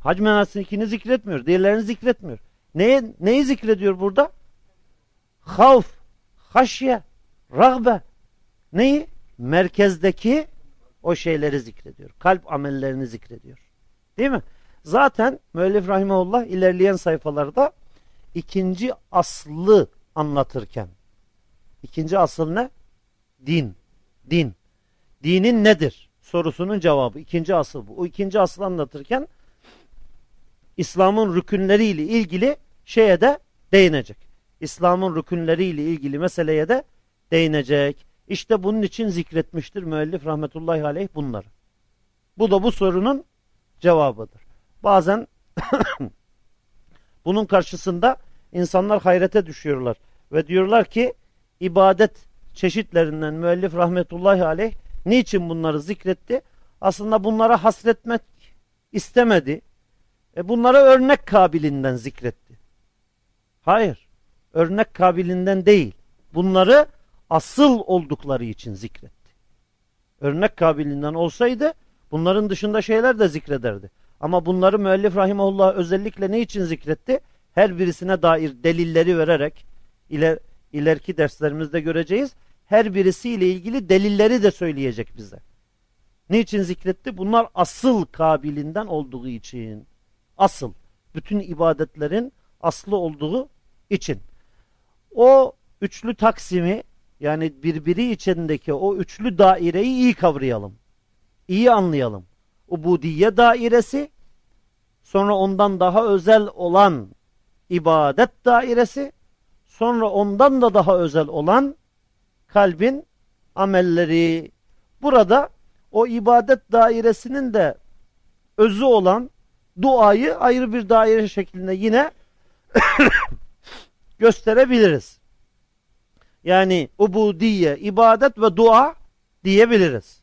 Speaker 1: Hac menasikini zikretmiyor. Diğerlerini zikretmiyor. Neye, neyi zikrediyor burada? Havf, haşye, rağbe. Neyi? Merkezdeki o şeyleri zikrediyor. Kalp amellerini zikrediyor. Değil mi? Zaten müellif rahimahullah ilerleyen sayfalarda ikinci aslı anlatırken ikinci asıl ne? Din. Din. Dinin nedir? Sorusunun cevabı. ikinci asıl bu. O ikinci asıl anlatırken İslam'ın rükünleriyle ilgili şeye de değinecek. İslam'ın rükünleriyle ilgili meseleye de değinecek. İşte bunun için zikretmiştir müellif rahmetullahi aleyh bunları. Bu da bu sorunun cevabıdır. Bazen bunun karşısında insanlar hayrete düşüyorlar ve diyorlar ki ibadet çeşitlerinden müellif rahmetullahi aleyh niçin bunları zikretti? Aslında bunlara hasretmek istemedi. E bunlara örnek kabilinden zikretti. Hayır. Örnek kabilinden değil. Bunları asıl oldukları için zikretti. Örnek kabilinden olsaydı bunların dışında şeyler de zikrederdi. Ama bunları müellif rahimahullah özellikle ne için zikretti? Her birisine dair delilleri vererek iler, ileriki derslerimizde göreceğiz. Her birisiyle ilgili delilleri de söyleyecek bize. Niçin zikretti? Bunlar asıl kabilinden olduğu için. Asıl. Bütün ibadetlerin aslı olduğu için. O üçlü taksimi yani birbiri içindeki o üçlü daireyi iyi kavrayalım. İyi anlayalım. Ubudiye dairesi, sonra ondan daha özel olan ibadet dairesi, sonra ondan da daha özel olan kalbin amelleri. Burada o ibadet dairesinin de özü olan duayı ayrı bir daire şeklinde yine gösterebiliriz. Yani ubudiye, ibadet ve dua diyebiliriz.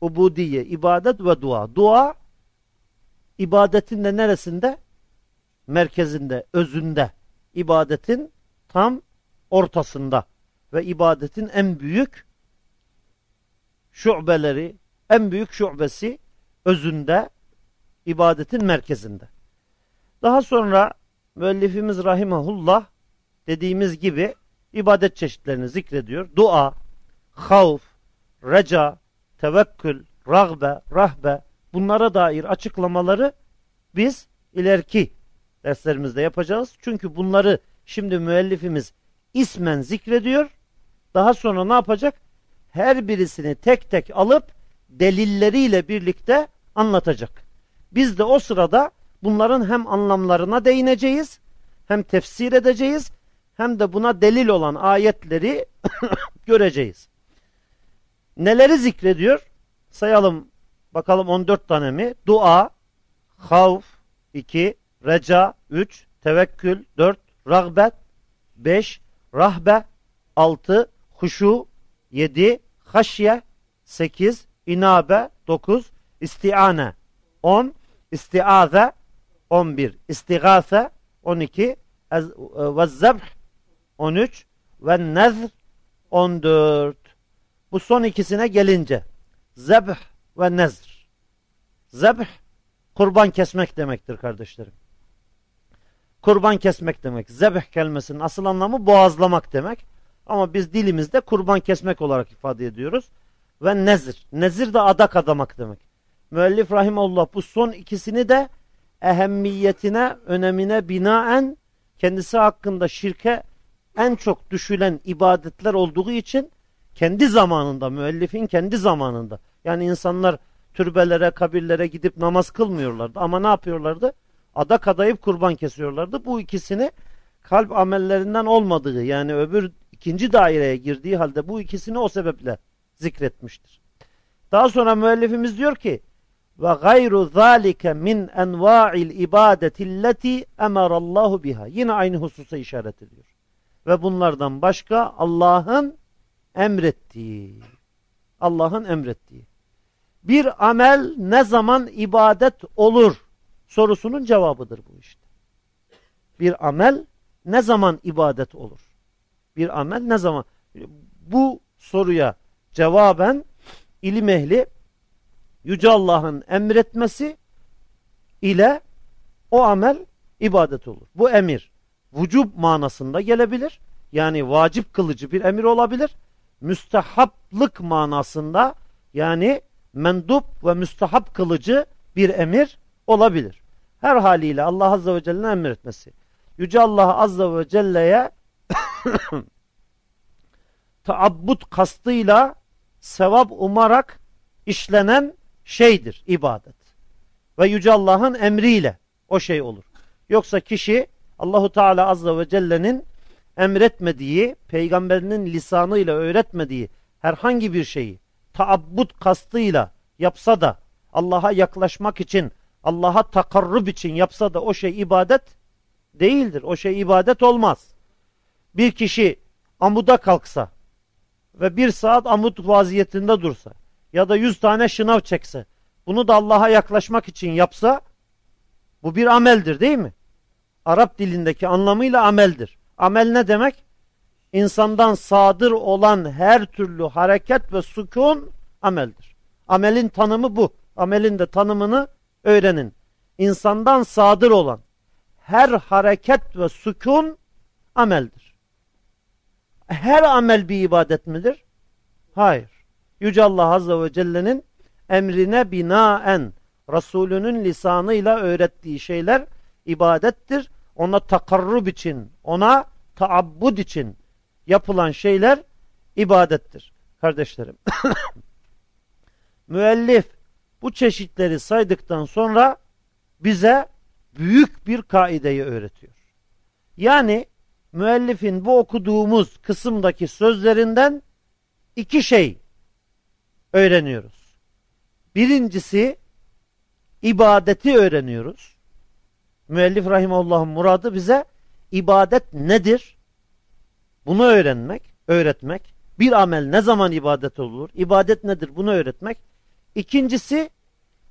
Speaker 1: Ubudiye, ibadet ve dua. Dua ibadetin de neresinde? Merkezinde, özünde. İbadetin tam ortasında ve ibadetin en büyük şubeleri, en büyük şubesi özünde, ibadetin merkezinde. Daha sonra müellifimiz rahimahullah dediğimiz gibi ibadet çeşitlerini zikrediyor. Dua, havf, reca, tevekkül, ragbe, rahbe bunlara dair açıklamaları biz ileriki derslerimizde yapacağız. Çünkü bunları şimdi müellifimiz ismen zikrediyor. Daha sonra ne yapacak? Her birisini tek tek alıp delilleriyle birlikte anlatacak. Biz de o sırada bunların hem anlamlarına değineceğiz, hem tefsir edeceğiz, hem de buna delil olan ayetleri göreceğiz. Neleri zikrediyor? Sayalım bakalım 14 tane mi? Dua, havf 2, reca 3, tevekkül 4, ragbet 5, rahbe 6, huşu 7, haşye 8, inabe 9, istiane 10, istiaze 11, istigase 12, ve zebh 13 ve nezr 14. Bu son ikisine gelince zebh ve nezr. Zebh kurban kesmek demektir kardeşlerim. Kurban kesmek demek. Zebh kelimesinin asıl anlamı boğazlamak demek. Ama biz dilimizde kurban kesmek olarak ifade ediyoruz. Ve nezir. Nezir de adak adamak demek. Müellif rahimullah bu son ikisini de ehemmiyetine, önemine binaen kendisi hakkında şirke en çok düşülen ibadetler olduğu için kendi zamanında, müellifin kendi zamanında. Yani insanlar türbelere, kabirlere gidip namaz kılmıyorlardı. Ama ne yapıyorlardı? Adak adayıp kurban kesiyorlardı. Bu ikisini kalp amellerinden olmadığı yani öbür ikinci daireye girdiği halde bu ikisini o sebeple zikretmiştir. Daha sonra müellifimiz diyor ki ve gayru zalike min enva'il ibadetilleti emarallahu biha. Yine aynı hususa işaret ediyor. Ve bunlardan başka Allah'ın emrettiği. Allah'ın emrettiği. Bir amel ne zaman ibadet olur sorusunun cevabıdır bu işte. Bir amel ne zaman ibadet olur? Bir amel ne zaman? Bu soruya cevaben ilim ehli Yüce Allah'ın emretmesi ile o amel ibadet olur. Bu emir vücub manasında gelebilir. Yani vacip kılıcı bir emir olabilir. Müstehaplık manasında yani mendup ve müstehap kılıcı bir emir olabilir. Her haliyle Allah Azze ve Celle'nin emretmesi. Yüce Allah Azze ve Celle'ye taabbut kastıyla sevap umarak işlenen şeydir ibadet. Ve Yüce Allah'ın emriyle o şey olur. Yoksa kişi Allahu Teala Azze ve Celle'nin emretmediği, peygamberinin lisanıyla öğretmediği herhangi bir şeyi taabbut kastıyla yapsa da Allah'a yaklaşmak için, Allah'a takarrub için yapsa da o şey ibadet değildir. O şey ibadet olmaz. Bir kişi amuda kalksa ve bir saat amut vaziyetinde dursa ya da yüz tane şınav çekse, bunu da Allah'a yaklaşmak için yapsa, bu bir ameldir değil mi? Arap dilindeki anlamıyla ameldir. Amel ne demek? İnsandan sadır olan her türlü hareket ve sükun ameldir. Amelin tanımı bu. Amelin de tanımını öğrenin. İnsandan sadır olan her hareket ve sükun ameldir. Her amel bir ibadet midir? Hayır. Yüce Allah Azze ve Celle'nin emrine binaen Resulünün lisanıyla öğrettiği şeyler ibadettir. Ona takarrub için, ona taabbud için yapılan şeyler ibadettir. Kardeşlerim. Müellif bu çeşitleri saydıktan sonra bize büyük bir kaideyi öğretiyor. Yani müellifin bu okuduğumuz kısımdaki sözlerinden iki şey öğreniyoruz. Birincisi ibadeti öğreniyoruz. Müellif rahimahullah'ın muradı bize ibadet nedir? Bunu öğrenmek, öğretmek. Bir amel ne zaman ibadet olur? İbadet nedir? Bunu öğretmek. İkincisi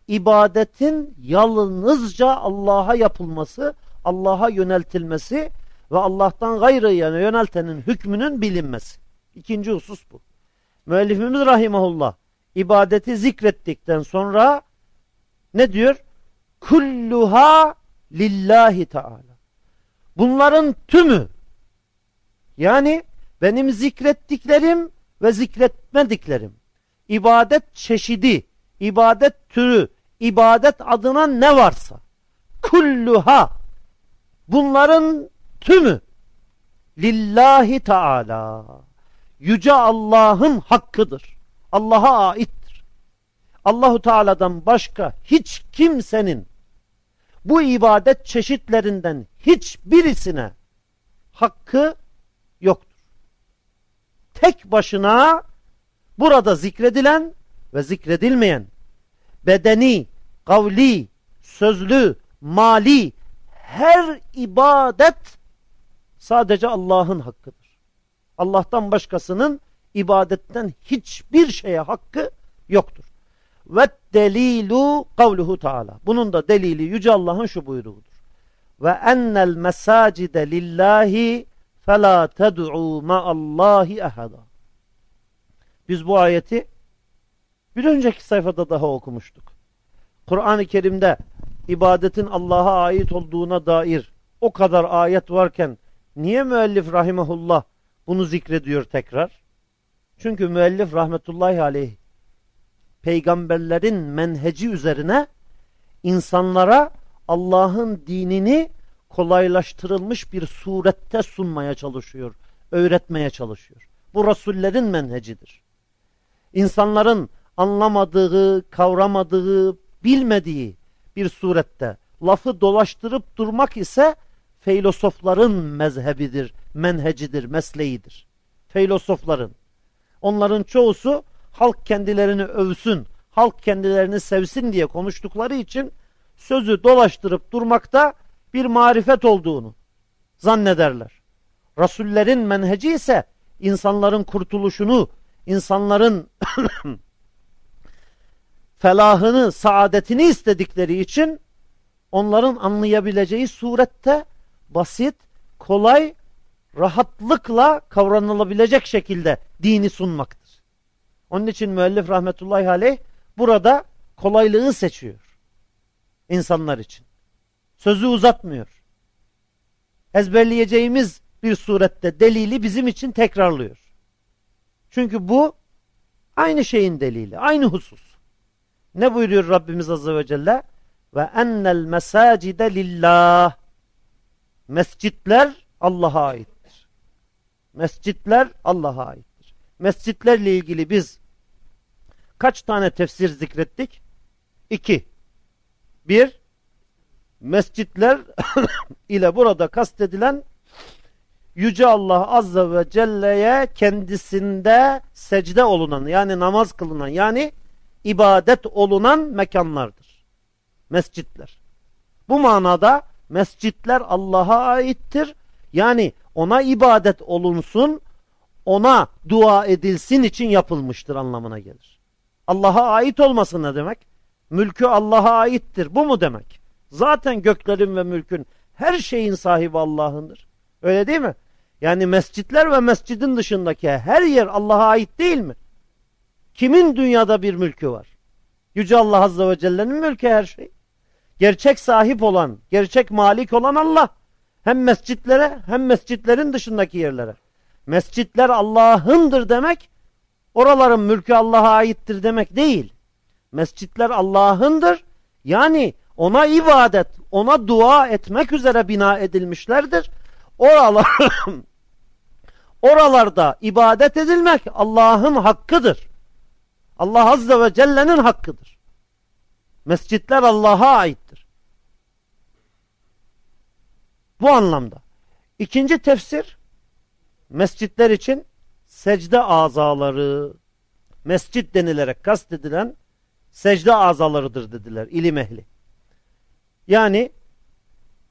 Speaker 1: ibadetin yalnızca Allah'a yapılması, Allah'a yöneltilmesi ve Allah'tan gayrı yani yöneltenin hükmünün bilinmesi. İkinci husus bu. Müellifimiz rahimahullah ibadeti zikrettikten sonra ne diyor? Kulluha lillahi teala. Bunların tümü yani benim zikrettiklerim ve zikretmediklerim ibadet çeşidi, ibadet türü, ibadet adına ne varsa kulluha bunların tümü lillahi teala yüce Allah'ın hakkıdır. Allah'a aittir. Allahu Teala'dan başka hiç kimsenin bu ibadet çeşitlerinden hiçbirisine hakkı yoktur. Tek başına burada zikredilen ve zikredilmeyen bedeni, kavli, sözlü, mali her ibadet sadece Allah'ın hakkıdır. Allah'tan başkasının ibadetten hiçbir şeye hakkı yoktur. Ve delilu kavluhu taala. Bunun da delili yüce Allah'ın şu buyruğudur. Ve ennel mesacide lillahi fela ted'u ma'allahi ehada. Biz bu ayeti bir önceki sayfada daha okumuştuk. Kur'an-ı Kerim'de ibadetin Allah'a ait olduğuna dair o kadar ayet varken niye müellif rahimahullah bunu zikrediyor tekrar? Çünkü müellif rahmetullahi aleyh peygamberlerin menheci üzerine insanlara Allah'ın dinini kolaylaştırılmış bir surette sunmaya çalışıyor, öğretmeye çalışıyor. Bu rasullerin menhecidir. İnsanların anlamadığı, kavramadığı, bilmediği bir surette lafı dolaştırıp durmak ise filozofların mezhebidir, menhecidir, mesleğidir. Filozofların. Onların çoğusu halk kendilerini övsün, halk kendilerini sevsin diye konuştukları için sözü dolaştırıp durmakta bir marifet olduğunu zannederler. Rasullerin menheci ise insanların kurtuluşunu, insanların felahını, saadetini istedikleri için onların anlayabileceği surette basit, kolay, rahatlıkla kavranılabilecek şekilde dini sunmaktır. Onun için müellif rahmetullahi aleyh burada kolaylığı seçiyor insanlar için. Sözü uzatmıyor. Ezberleyeceğimiz bir surette delili bizim için tekrarlıyor. Çünkü bu aynı şeyin delili, aynı husus. Ne buyuruyor Rabbimiz Azze ve Celle? Ve ennel mesacide lillah. Mescitler Allah'a aittir. Mescitler Allah'a aittir. Mescitlerle ilgili biz kaç tane tefsir zikrettik? İki. Bir, mescitler ile burada kastedilen Yüce Allah Azze ve Celle'ye kendisinde secde olunan yani namaz kılınan yani ibadet olunan mekanlardır. Mescitler. Bu manada mescitler Allah'a aittir. Yani ona ibadet olunsun, ona dua edilsin için yapılmıştır anlamına gelir. Allah'a ait olması ne demek? Mülkü Allah'a aittir. Bu mu demek? Zaten göklerin ve mülkün her şeyin sahibi Allah'ındır. Öyle değil mi? Yani mescitler ve mescidin dışındaki her yer Allah'a ait değil mi? Kimin dünyada bir mülkü var? Yüce Allah Azze ve Celle'nin mülkü her şey. Gerçek sahip olan, gerçek malik olan Allah. Hem mescitlere hem mescitlerin dışındaki yerlere. Mescitler Allah'ındır demek, oraların mülkü Allah'a aittir demek değil. Mescitler Allah'ındır. Yani ona ibadet, ona dua etmek üzere bina edilmişlerdir. Oralar, oralarda ibadet edilmek Allah'ın hakkıdır. Allah Azze ve Celle'nin hakkıdır. Mescitler Allah'a aittir. Bu anlamda. İkinci tefsir mescitler için secde azaları mescit denilerek kastedilen secde azalarıdır dediler ilim ehli. Yani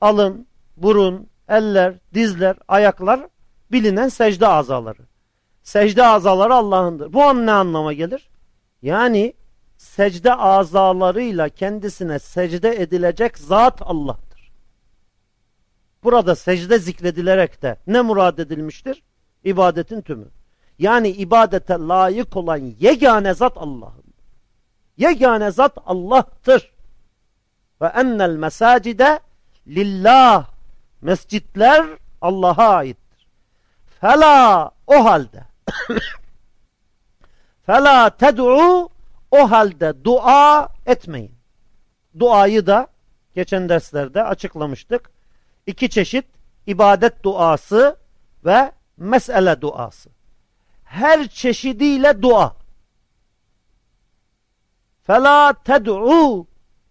Speaker 1: alın, burun, eller, dizler, ayaklar bilinen secde azaları. Secde azaları Allah'ındır. Bu an ne anlama gelir? Yani secde azalarıyla kendisine secde edilecek zat Allah'tır. Burada secde zikredilerek de ne murad edilmiştir? İbadetin tümü. Yani ibadete layık olan yegane zat Allah'ın. Yegane zat Allah'tır. Ve ennel mesacide lillah. Mescitler Allah'a aittir. Fela o halde. Fela ted'u o halde dua etmeyin. Duayı da geçen derslerde açıklamıştık. İki çeşit ibadet duası ve mesele duası. Her çeşidiyle dua. Fela ted'u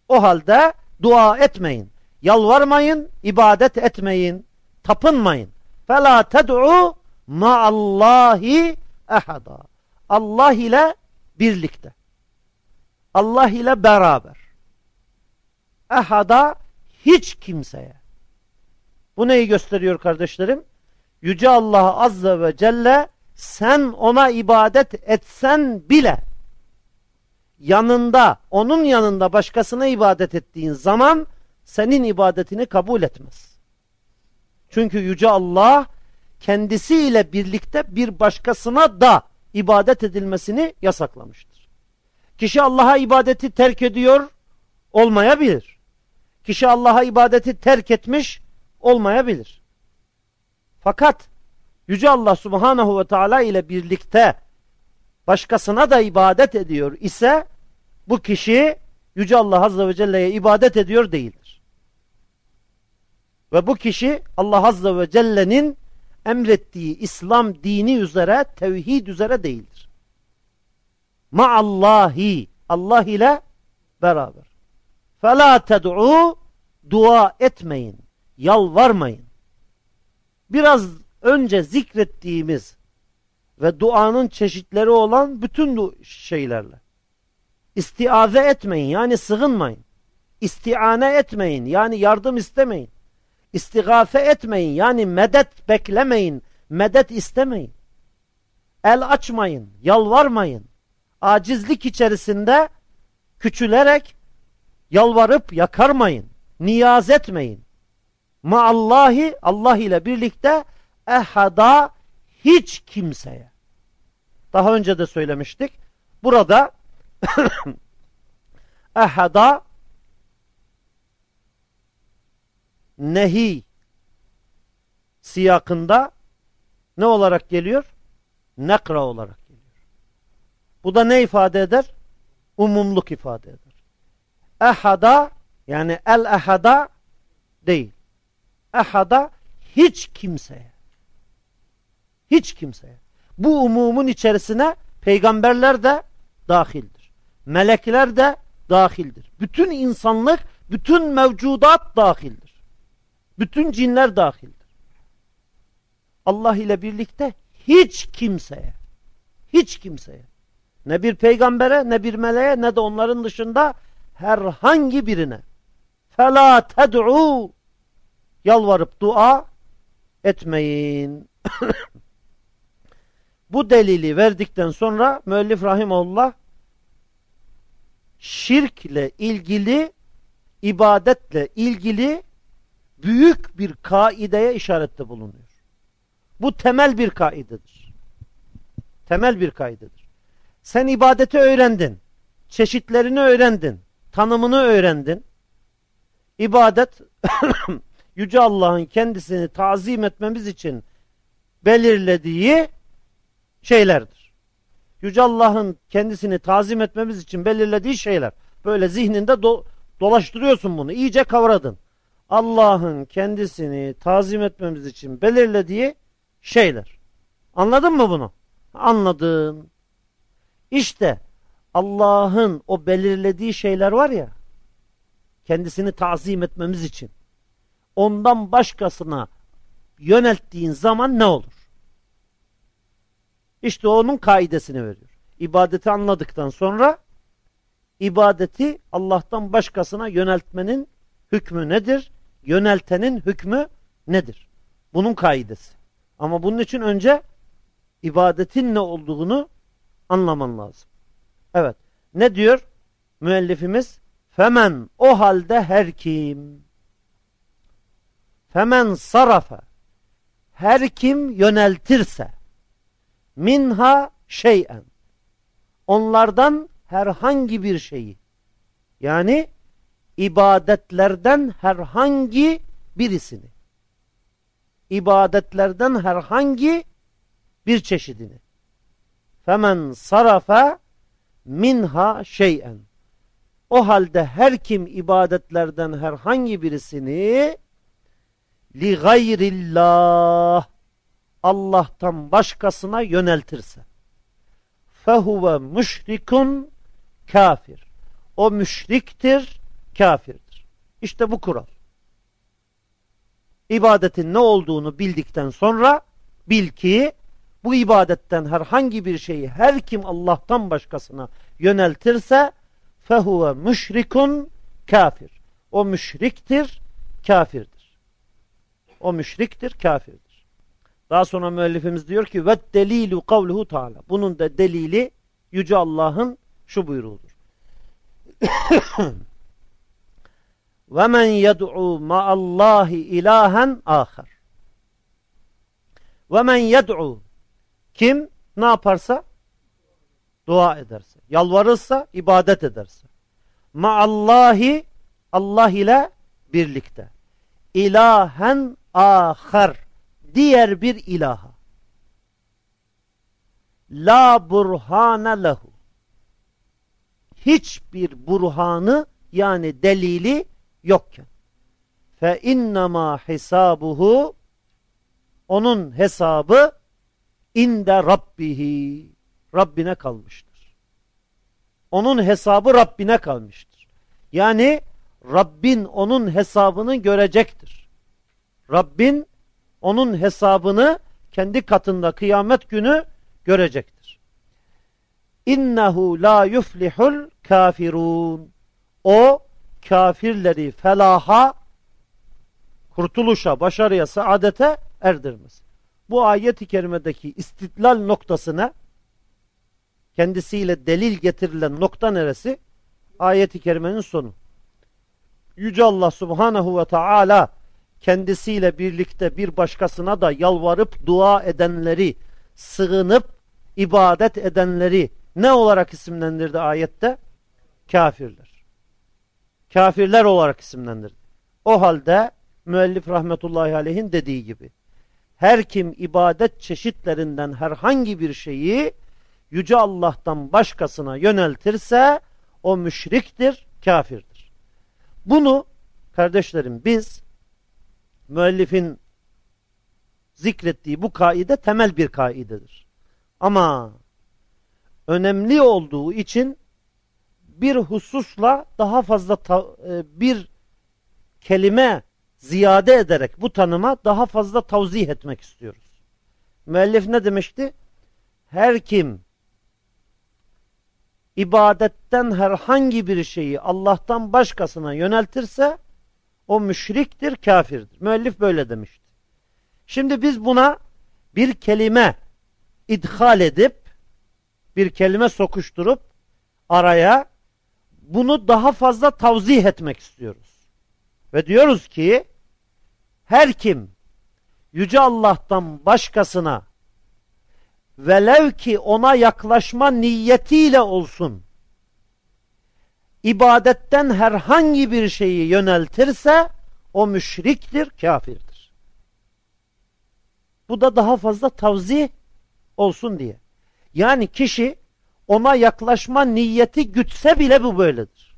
Speaker 1: o halde dua etmeyin. Yalvarmayın, ibadet etmeyin, tapınmayın. Fela ted'u ma'allahi ehada. Allah ile birlikte. Allah ile beraber. Ehada hiç kimseye. Bu neyi gösteriyor kardeşlerim? Yüce Allah Azze ve Celle sen ona ibadet etsen bile yanında, onun yanında başkasına ibadet ettiğin zaman senin ibadetini kabul etmez. Çünkü Yüce Allah kendisiyle birlikte bir başkasına da ibadet edilmesini yasaklamıştır. Kişi Allah'a ibadeti terk ediyor, olmayabilir. Kişi Allah'a ibadeti terk etmiş, olmayabilir. Fakat Yüce Allah Subhanahu ve Teala ile birlikte başkasına da ibadet ediyor ise bu kişi Yüce Allah Azze ve Celle'ye ibadet ediyor değildir. Ve bu kişi Allah Azze ve Celle'nin emrettiği İslam dini üzere, tevhid üzere değildir. Maallahi, Allah ile beraber. Fela ted'u, dua etmeyin, yalvarmayın. Biraz önce zikrettiğimiz ve duanın çeşitleri olan bütün şeylerle. İstiaze etmeyin yani sığınmayın. İstiane etmeyin yani yardım istemeyin. İstigafe etmeyin yani medet beklemeyin, medet istemeyin. El açmayın, yalvarmayın. Acizlik içerisinde küçülerek yalvarıp yakarmayın. Niyaz etmeyin. Maallahi Allah ile birlikte ehada hiç kimseye. Daha önce de söylemiştik. Burada ehada nehi siyakında ne olarak geliyor? Nekra olarak geliyor. Bu da ne ifade eder? Umumluk ifade eder. Ehada yani el ehada değil. Ehada hiç kimseye. Hiç kimseye. Bu umumun içerisine peygamberler de dahildir. Melekler de dahildir. Bütün insanlık, bütün mevcudat dahildir. Bütün cinler dahildir. Allah ile birlikte hiç kimseye, hiç kimseye, ne bir peygambere, ne bir meleğe, ne de onların dışında herhangi birine فَلَا تَدْعُوا yalvarıp dua etmeyin. Bu delili verdikten sonra müellif rahimullah şirkle ilgili ibadetle ilgili büyük bir kaideye işarette bulunuyor. Bu temel bir kaidedir. Temel bir kaidedir. Sen ibadeti öğrendin. Çeşitlerini öğrendin. Tanımını öğrendin. İbadet Yüce Allah'ın kendisini tazim etmemiz için belirlediği şeylerdir. Yüce Allah'ın kendisini tazim etmemiz için belirlediği şeyler. Böyle zihninde do dolaştırıyorsun bunu. İyice kavradın. Allah'ın kendisini tazim etmemiz için belirlediği şeyler. Anladın mı bunu? Anladın. İşte Allah'ın o belirlediği şeyler var ya kendisini tazim etmemiz için ondan başkasına yönelttiğin zaman ne olur? İşte onun kaidesini veriyor. İbadeti anladıktan sonra ibadeti Allah'tan başkasına yöneltmenin hükmü nedir? Yöneltenin hükmü nedir? Bunun kaidesi. Ama bunun için önce ibadetin ne olduğunu anlaman lazım. Evet. Ne diyor müellifimiz? Femen o halde her kim femen sarafa her kim yöneltirse minha şeyen onlardan herhangi bir şeyi yani ibadetlerden herhangi birisini ibadetlerden herhangi bir çeşidini femen sarafa minha şeyen o halde her kim ibadetlerden herhangi birisini li gayrillah Allah'tan başkasına yöneltirse fehuve müşrikun kafir. O müşriktir, kafirdir. İşte bu kural. İbadetin ne olduğunu bildikten sonra bil ki bu ibadetten herhangi bir şeyi her kim Allah'tan başkasına yöneltirse fehuve müşrikun kafir. O müşriktir, kafirdir. O müşriktir, kafirdir. Daha sonra müellifimiz diyor ki ve delilu kavluhu taala. Bunun da delili yüce Allah'ın şu buyruğudur. ve men yed'u ma'allahi ilahen ahar. Ve men yed'u kim ne yaparsa dua ederse, yalvarırsa, ibadet ederse. Ma'allahi Allah ile birlikte. İlahen ahar diğer bir ilaha. La burhane lehu. Hiçbir burhanı yani delili yokken. Fe innema hesabuhu onun hesabı inde rabbihi Rabbine kalmıştır. Onun hesabı Rabbine kalmıştır. Yani Rabbin onun hesabını görecektir. Rabbin onun hesabını kendi katında kıyamet günü görecektir. İnnehu la yuflihul kafirun. O kafirleri felaha, kurtuluşa, başarıya, saadete erdirmez. Bu ayet-i kerimedeki istitlal noktasına kendisiyle delil getirilen nokta neresi? Ayet-i kerimenin sonu. Yüce Allah subhanahu ve taala kendisiyle birlikte bir başkasına da yalvarıp dua edenleri, sığınıp ibadet edenleri ne olarak isimlendirdi ayette? Kafirler. Kafirler olarak isimlendirdi. O halde müellif rahmetullahi aleyhin dediği gibi her kim ibadet çeşitlerinden herhangi bir şeyi Yüce Allah'tan başkasına yöneltirse o müşriktir, kafirdir. Bunu kardeşlerim biz müellifin zikrettiği bu kaide temel bir kaidedir. Ama önemli olduğu için bir hususla daha fazla e, bir kelime ziyade ederek bu tanıma daha fazla tavzih etmek istiyoruz. Müellif ne demişti? Her kim ibadetten herhangi bir şeyi Allah'tan başkasına yöneltirse o müşriktir, kafirdir. Müellif böyle demişti. Şimdi biz buna bir kelime idhal edip bir kelime sokuşturup araya bunu daha fazla tavzih etmek istiyoruz. Ve diyoruz ki her kim Yüce Allah'tan başkasına velev ki ona yaklaşma niyetiyle olsun ibadetten herhangi bir şeyi yöneltirse o müşriktir, kafirdir. Bu da daha fazla tavzih olsun diye. Yani kişi ona yaklaşma niyeti gütse bile bu böyledir.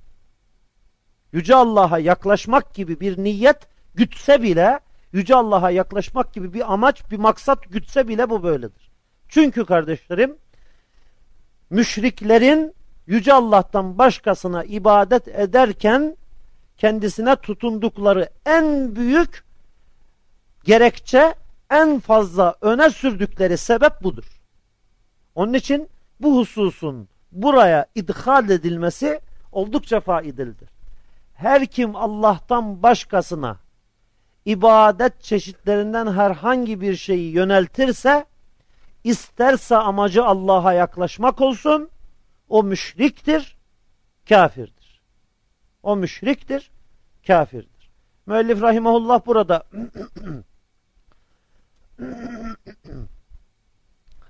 Speaker 1: Yüce Allah'a yaklaşmak gibi bir niyet gütse bile, Yüce Allah'a yaklaşmak gibi bir amaç, bir maksat gütse bile bu böyledir. Çünkü kardeşlerim, müşriklerin Yüce Allah'tan başkasına ibadet ederken kendisine tutundukları en büyük gerekçe, en fazla öne sürdükleri sebep budur. Onun için bu hususun buraya idhal edilmesi oldukça faidelidir. Her kim Allah'tan başkasına ibadet çeşitlerinden herhangi bir şeyi yöneltirse isterse amacı Allah'a yaklaşmak olsun o müşriktir, kafirdir. O müşriktir, kafirdir. Müellif rahimahullah burada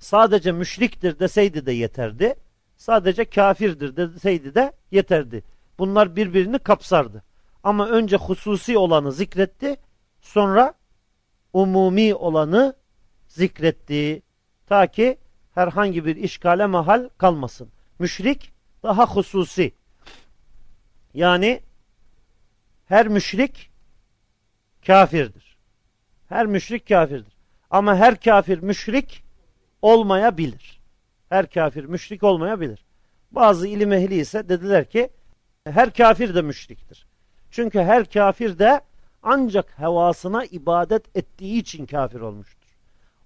Speaker 1: sadece müşriktir deseydi de yeterdi. Sadece kafirdir deseydi de yeterdi. Bunlar birbirini kapsardı. Ama önce hususi olanı zikretti. Sonra umumi olanı zikretti. Ta ki herhangi bir işgale mahal kalmasın. Müşrik daha hususi. Yani her müşrik kafirdir. Her müşrik kafirdir. Ama her kafir müşrik olmayabilir. Her kafir müşrik olmayabilir. Bazı ilim ehli ise dediler ki her kafir de müşriktir. Çünkü her kafir de ancak hevasına ibadet ettiği için kafir olmuştur.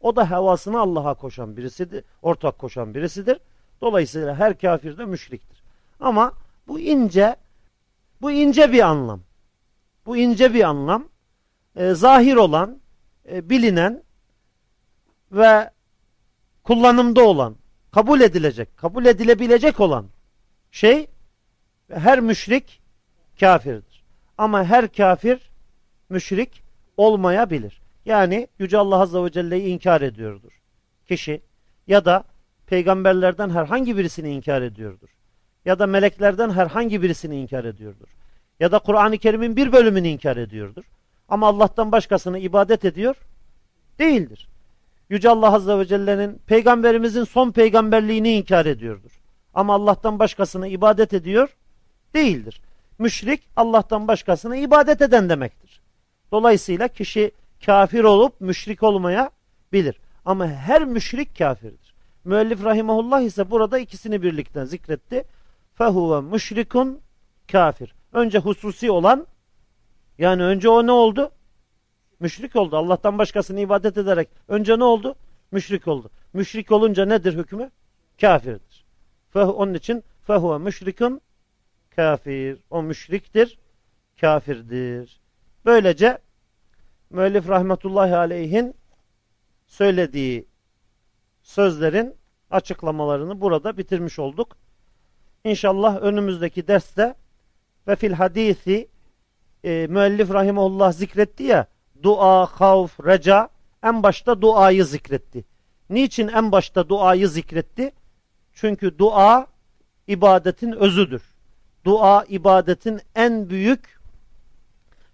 Speaker 1: O da hevasına Allah'a koşan birisidir, ortak koşan birisidir. Dolayısıyla her kafir de müşriktir. Ama bu ince, bu ince bir anlam. Bu ince bir anlam. E, zahir olan, e, bilinen ve kullanımda olan, kabul edilecek, kabul edilebilecek olan şey her müşrik kafirdir. Ama her kafir müşrik olmayabilir. Yani Yüce Allah Azze ve Celle'yi inkar ediyordur. Kişi ya da peygamberlerden herhangi birisini inkar ediyordur. Ya da meleklerden herhangi birisini inkar ediyordur. Ya da Kur'an-ı Kerim'in bir bölümünü inkar ediyordur. Ama Allah'tan başkasını ibadet ediyor değildir. Yüce Allah Azze ve Celle'nin peygamberimizin son peygamberliğini inkar ediyordur. Ama Allah'tan başkasını ibadet ediyor değildir. Müşrik Allah'tan başkasını ibadet eden demektir. Dolayısıyla kişi kafir olup müşrik olmaya bilir. Ama her müşrik kafirdir. Müellif rahimahullah ise burada ikisini birlikte zikretti. Fehuve müşrikun kafir. Önce hususi olan yani önce o ne oldu? Müşrik oldu. Allah'tan başkasını ibadet ederek. Önce ne oldu? Müşrik oldu. Müşrik olunca nedir hükmü? Kafirdir. Onun için fehuve müşrikun kafir. O müşriktir, kafirdir. Böylece müellif rahmetullahi aleyhin söylediği sözlerin açıklamalarını burada bitirmiş olduk. İnşallah önümüzdeki derste ve fil hadisi e, müellif rahimullah zikretti ya dua, havf, reca en başta duayı zikretti. Niçin en başta duayı zikretti? Çünkü dua ibadetin özüdür. Dua ibadetin en büyük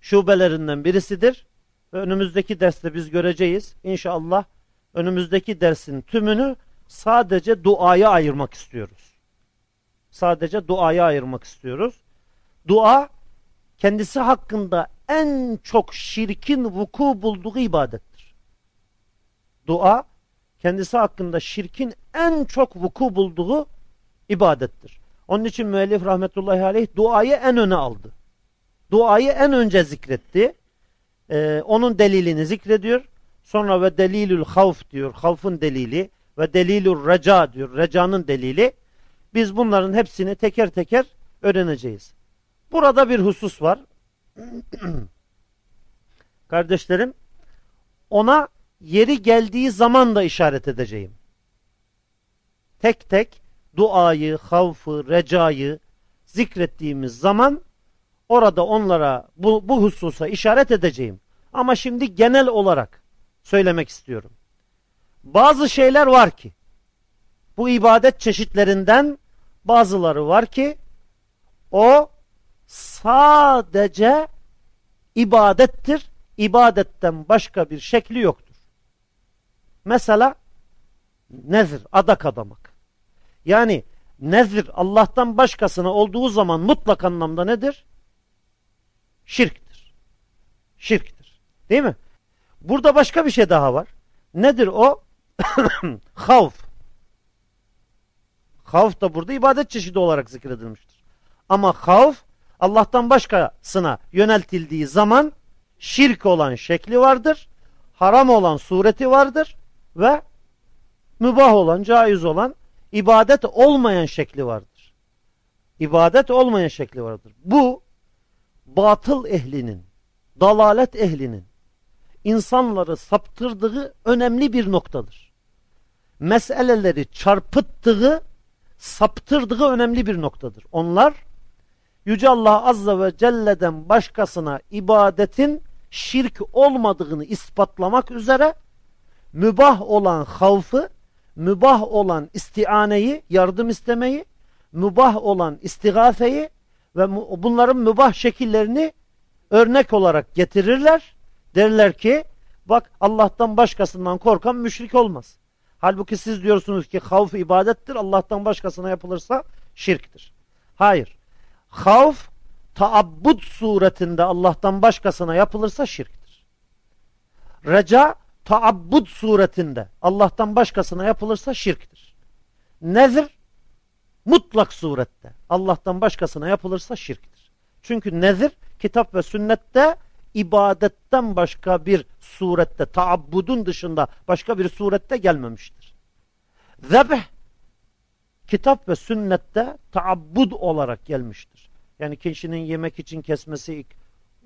Speaker 1: şubelerinden birisidir. Ve önümüzdeki derste biz göreceğiz. İnşallah önümüzdeki dersin tümünü sadece duaya ayırmak istiyoruz. Sadece duaya ayırmak istiyoruz. Dua kendisi hakkında en çok şirkin vuku bulduğu ibadettir. Dua kendisi hakkında şirkin en çok vuku bulduğu ibadettir. Onun için müellif rahmetullahi aleyh duayı en öne aldı. Duayı en önce zikretti. Ee, onun delilini zikrediyor. Sonra ve delilül havf diyor. Havfın delili ve delilül reca diyor. Recanın delili. Biz bunların hepsini teker teker öğreneceğiz. Burada bir husus var. Kardeşlerim ona yeri geldiği zaman da işaret edeceğim. Tek tek duayı, havfı, recayı zikrettiğimiz zaman orada onlara bu, bu hususa işaret edeceğim. Ama şimdi genel olarak söylemek istiyorum. Bazı şeyler var ki bu ibadet çeşitlerinden bazıları var ki o sadece ibadettir. İbadetten başka bir şekli yoktur. Mesela nezir, adak adamak. Yani nezir Allah'tan başkasına olduğu zaman mutlak anlamda nedir? Şirktir. Şirktir. Değil mi? Burada başka bir şey daha var. Nedir o? Havf. Havf da burada ibadet çeşidi olarak zikredilmiştir. Ama havf Allah'tan başkasına yöneltildiği zaman şirk olan şekli vardır. Haram olan sureti vardır. Ve mübah olan, caiz olan ibadet olmayan şekli vardır. İbadet olmayan şekli vardır. Bu batıl ehlinin, dalalet ehlinin insanları saptırdığı önemli bir noktadır. Meseleleri çarpıttığı, saptırdığı önemli bir noktadır. Onlar Yüce Allah Azze ve Celle'den başkasına ibadetin şirk olmadığını ispatlamak üzere mübah olan havfı, mübah olan istianeyi, yardım istemeyi, mübah olan istigafeyi ve bunların mübah şekillerini örnek olarak getirirler. Derler ki bak Allah'tan başkasından korkan müşrik olmaz. Halbuki siz diyorsunuz ki havf ibadettir. Allah'tan başkasına yapılırsa şirktir. Hayır. Havf taabbud suretinde Allah'tan başkasına yapılırsa şirktir. Reca taabbud suretinde Allah'tan başkasına yapılırsa şirktir. Nezir mutlak surette Allah'tan başkasına yapılırsa şirktir. Çünkü nezir kitap ve sünnette ibadetten başka bir surette, taabbudun dışında başka bir surette gelmemiştir. Zebh kitap ve sünnette taabbud olarak gelmiştir. Yani kişinin yemek için kesmesi,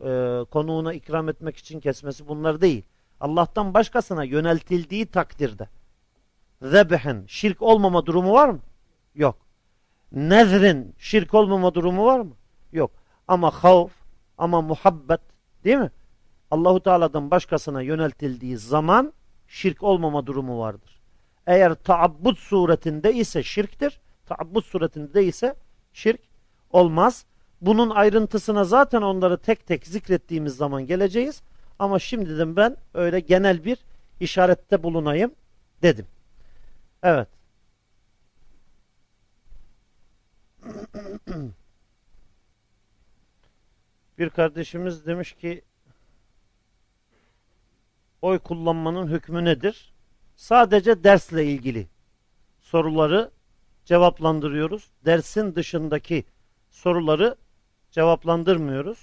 Speaker 1: e, konuğuna ikram etmek için kesmesi bunlar değil. Allah'tan başkasına yöneltildiği takdirde zebhen şirk olmama durumu var mı? Yok. Nezrin şirk olmama durumu var mı? Yok. Ama havf, ama muhabbet değil mi? Allahu Teala'dan başkasına yöneltildiği zaman şirk olmama durumu vardır. Eğer taabbud suretinde ise şirktir. Taabbud suretinde ise şirk olmaz. Bunun ayrıntısına zaten onları tek tek zikrettiğimiz zaman geleceğiz. Ama şimdiden ben öyle genel bir işarette bulunayım dedim. Evet. Bir kardeşimiz demiş ki oy kullanmanın hükmü nedir? Sadece dersle ilgili soruları cevaplandırıyoruz. Dersin dışındaki soruları cevaplandırmıyoruz.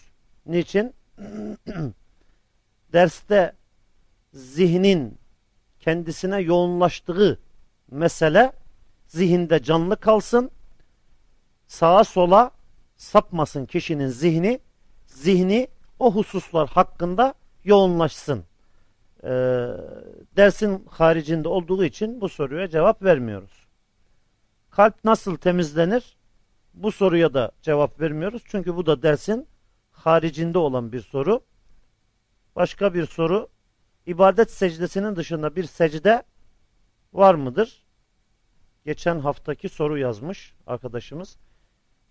Speaker 1: Niçin? Derste zihnin kendisine yoğunlaştığı mesele zihinde canlı kalsın, sağa sola sapmasın kişinin zihni, zihni o hususlar hakkında yoğunlaşsın. Ee, dersin haricinde olduğu için bu soruya cevap vermiyoruz. Kalp nasıl temizlenir? Bu soruya da cevap vermiyoruz. Çünkü bu da dersin haricinde olan bir soru. Başka bir soru. İbadet secdesinin dışında bir secde var mıdır? Geçen haftaki soru yazmış arkadaşımız.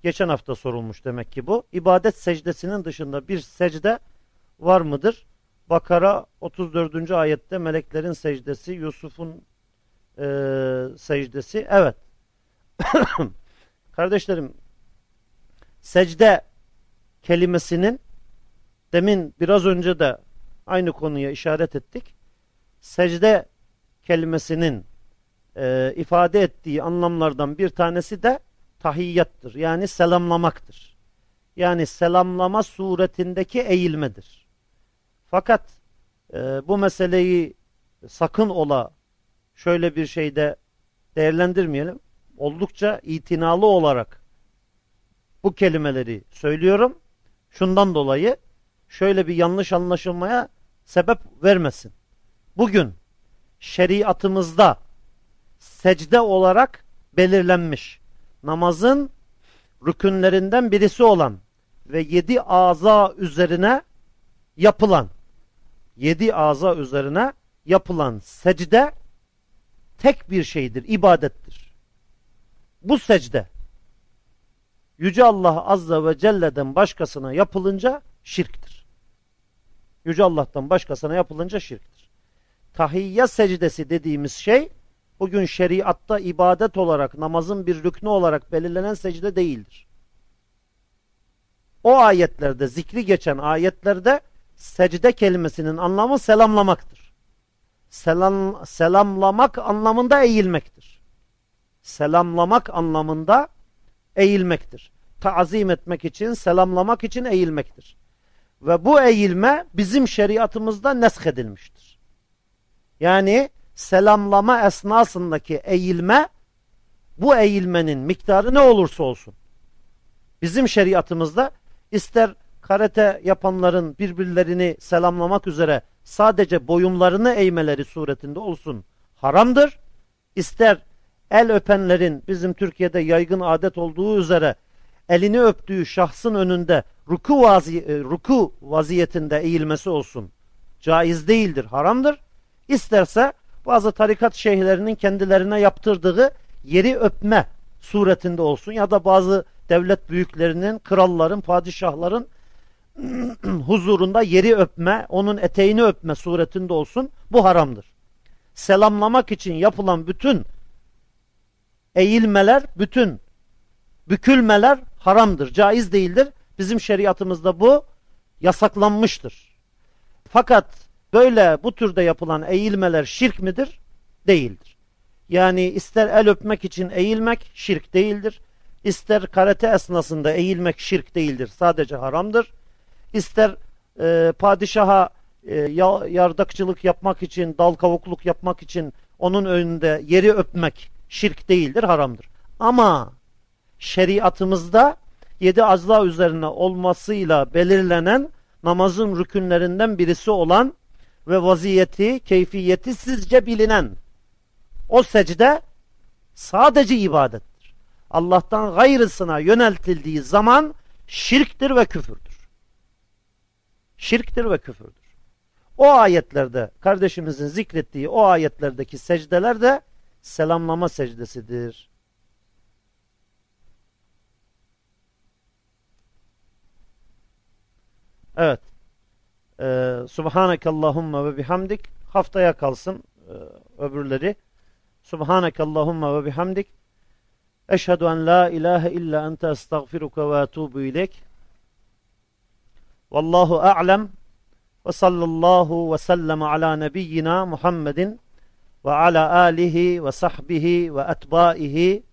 Speaker 1: Geçen hafta sorulmuş demek ki bu. İbadet secdesinin dışında bir secde var mıdır? Bakara 34. ayette meleklerin secdesi, Yusuf'un e, secdesi. Evet. Kardeşlerim, secde kelimesinin demin biraz önce de aynı konuya işaret ettik. Secde kelimesinin e, ifade ettiği anlamlardan bir tanesi de tahiyyattır. Yani selamlamaktır. Yani selamlama suretindeki eğilmedir. Fakat e, bu meseleyi sakın ola şöyle bir şeyde değerlendirmeyelim. Oldukça itinalı olarak bu kelimeleri söylüyorum. Şundan dolayı şöyle bir yanlış anlaşılmaya sebep vermesin. Bugün şeriatımızda secde olarak belirlenmiş namazın rükünlerinden birisi olan ve yedi aza üzerine yapılan yedi aza üzerine yapılan secde tek bir şeydir, ibadettir. Bu secde Yüce Allah Azze ve Celle'den başkasına yapılınca şirktir. Yüce Allah'tan başkasına yapılınca şirktir. Tahiyya secdesi dediğimiz şey bugün şeriatta ibadet olarak namazın bir rüknü olarak belirlenen secde değildir. O ayetlerde zikri geçen ayetlerde secde kelimesinin anlamı selamlamaktır. Selam, selamlamak anlamında eğilmektir. Selamlamak anlamında eğilmektir. Tazim etmek için, selamlamak için eğilmektir. Ve bu eğilme bizim şeriatımızda nesk edilmiştir. Yani selamlama esnasındaki eğilme bu eğilmenin miktarı ne olursa olsun. Bizim şeriatımızda ister karate yapanların birbirlerini selamlamak üzere sadece boyunlarını eğmeleri suretinde olsun haramdır. İster el öpenlerin bizim Türkiye'de yaygın adet olduğu üzere elini öptüğü şahsın önünde ruku, vazi e, ruku vaziyetinde eğilmesi olsun. Caiz değildir, haramdır. İsterse bazı tarikat şeyhlerinin kendilerine yaptırdığı yeri öpme suretinde olsun ya da bazı devlet büyüklerinin, kralların, padişahların huzurunda yeri öpme, onun eteğini öpme suretinde olsun. Bu haramdır. Selamlamak için yapılan bütün eğilmeler, bütün bükülmeler haramdır, caiz değildir. Bizim şeriatımızda bu yasaklanmıştır. Fakat böyle bu türde yapılan eğilmeler şirk midir? Değildir. Yani ister el öpmek için eğilmek şirk değildir. İster karate esnasında eğilmek şirk değildir. Sadece haramdır. İster e, padişaha e, yardakçılık yapmak için, dal kavukluk yapmak için onun önünde yeri öpmek şirk değildir, haramdır. Ama şeriatımızda yedi acza üzerine olmasıyla belirlenen namazın rükünlerinden birisi olan ve vaziyeti, keyfiyeti sizce bilinen o secde sadece ibadettir. Allah'tan gayrısına yöneltildiği zaman şirktir ve küfürdür. Şirktir ve küfürdür. O ayetlerde kardeşimizin zikrettiği o ayetlerdeki secdeler de selamlama secdesidir. Evet. Ee, Subhanakallahumma ve bihamdik. Haftaya kalsın e, öbürleri. Subhanakallahumma ve bihamdik. Eşhedü en la ilahe illa ente estağfiruka ve etubu ilek. Vallahu a'lem ve sallallahu ve sellem ala nebiyyina Muhammedin ve ala alihi ve sahbihi ve etbaihi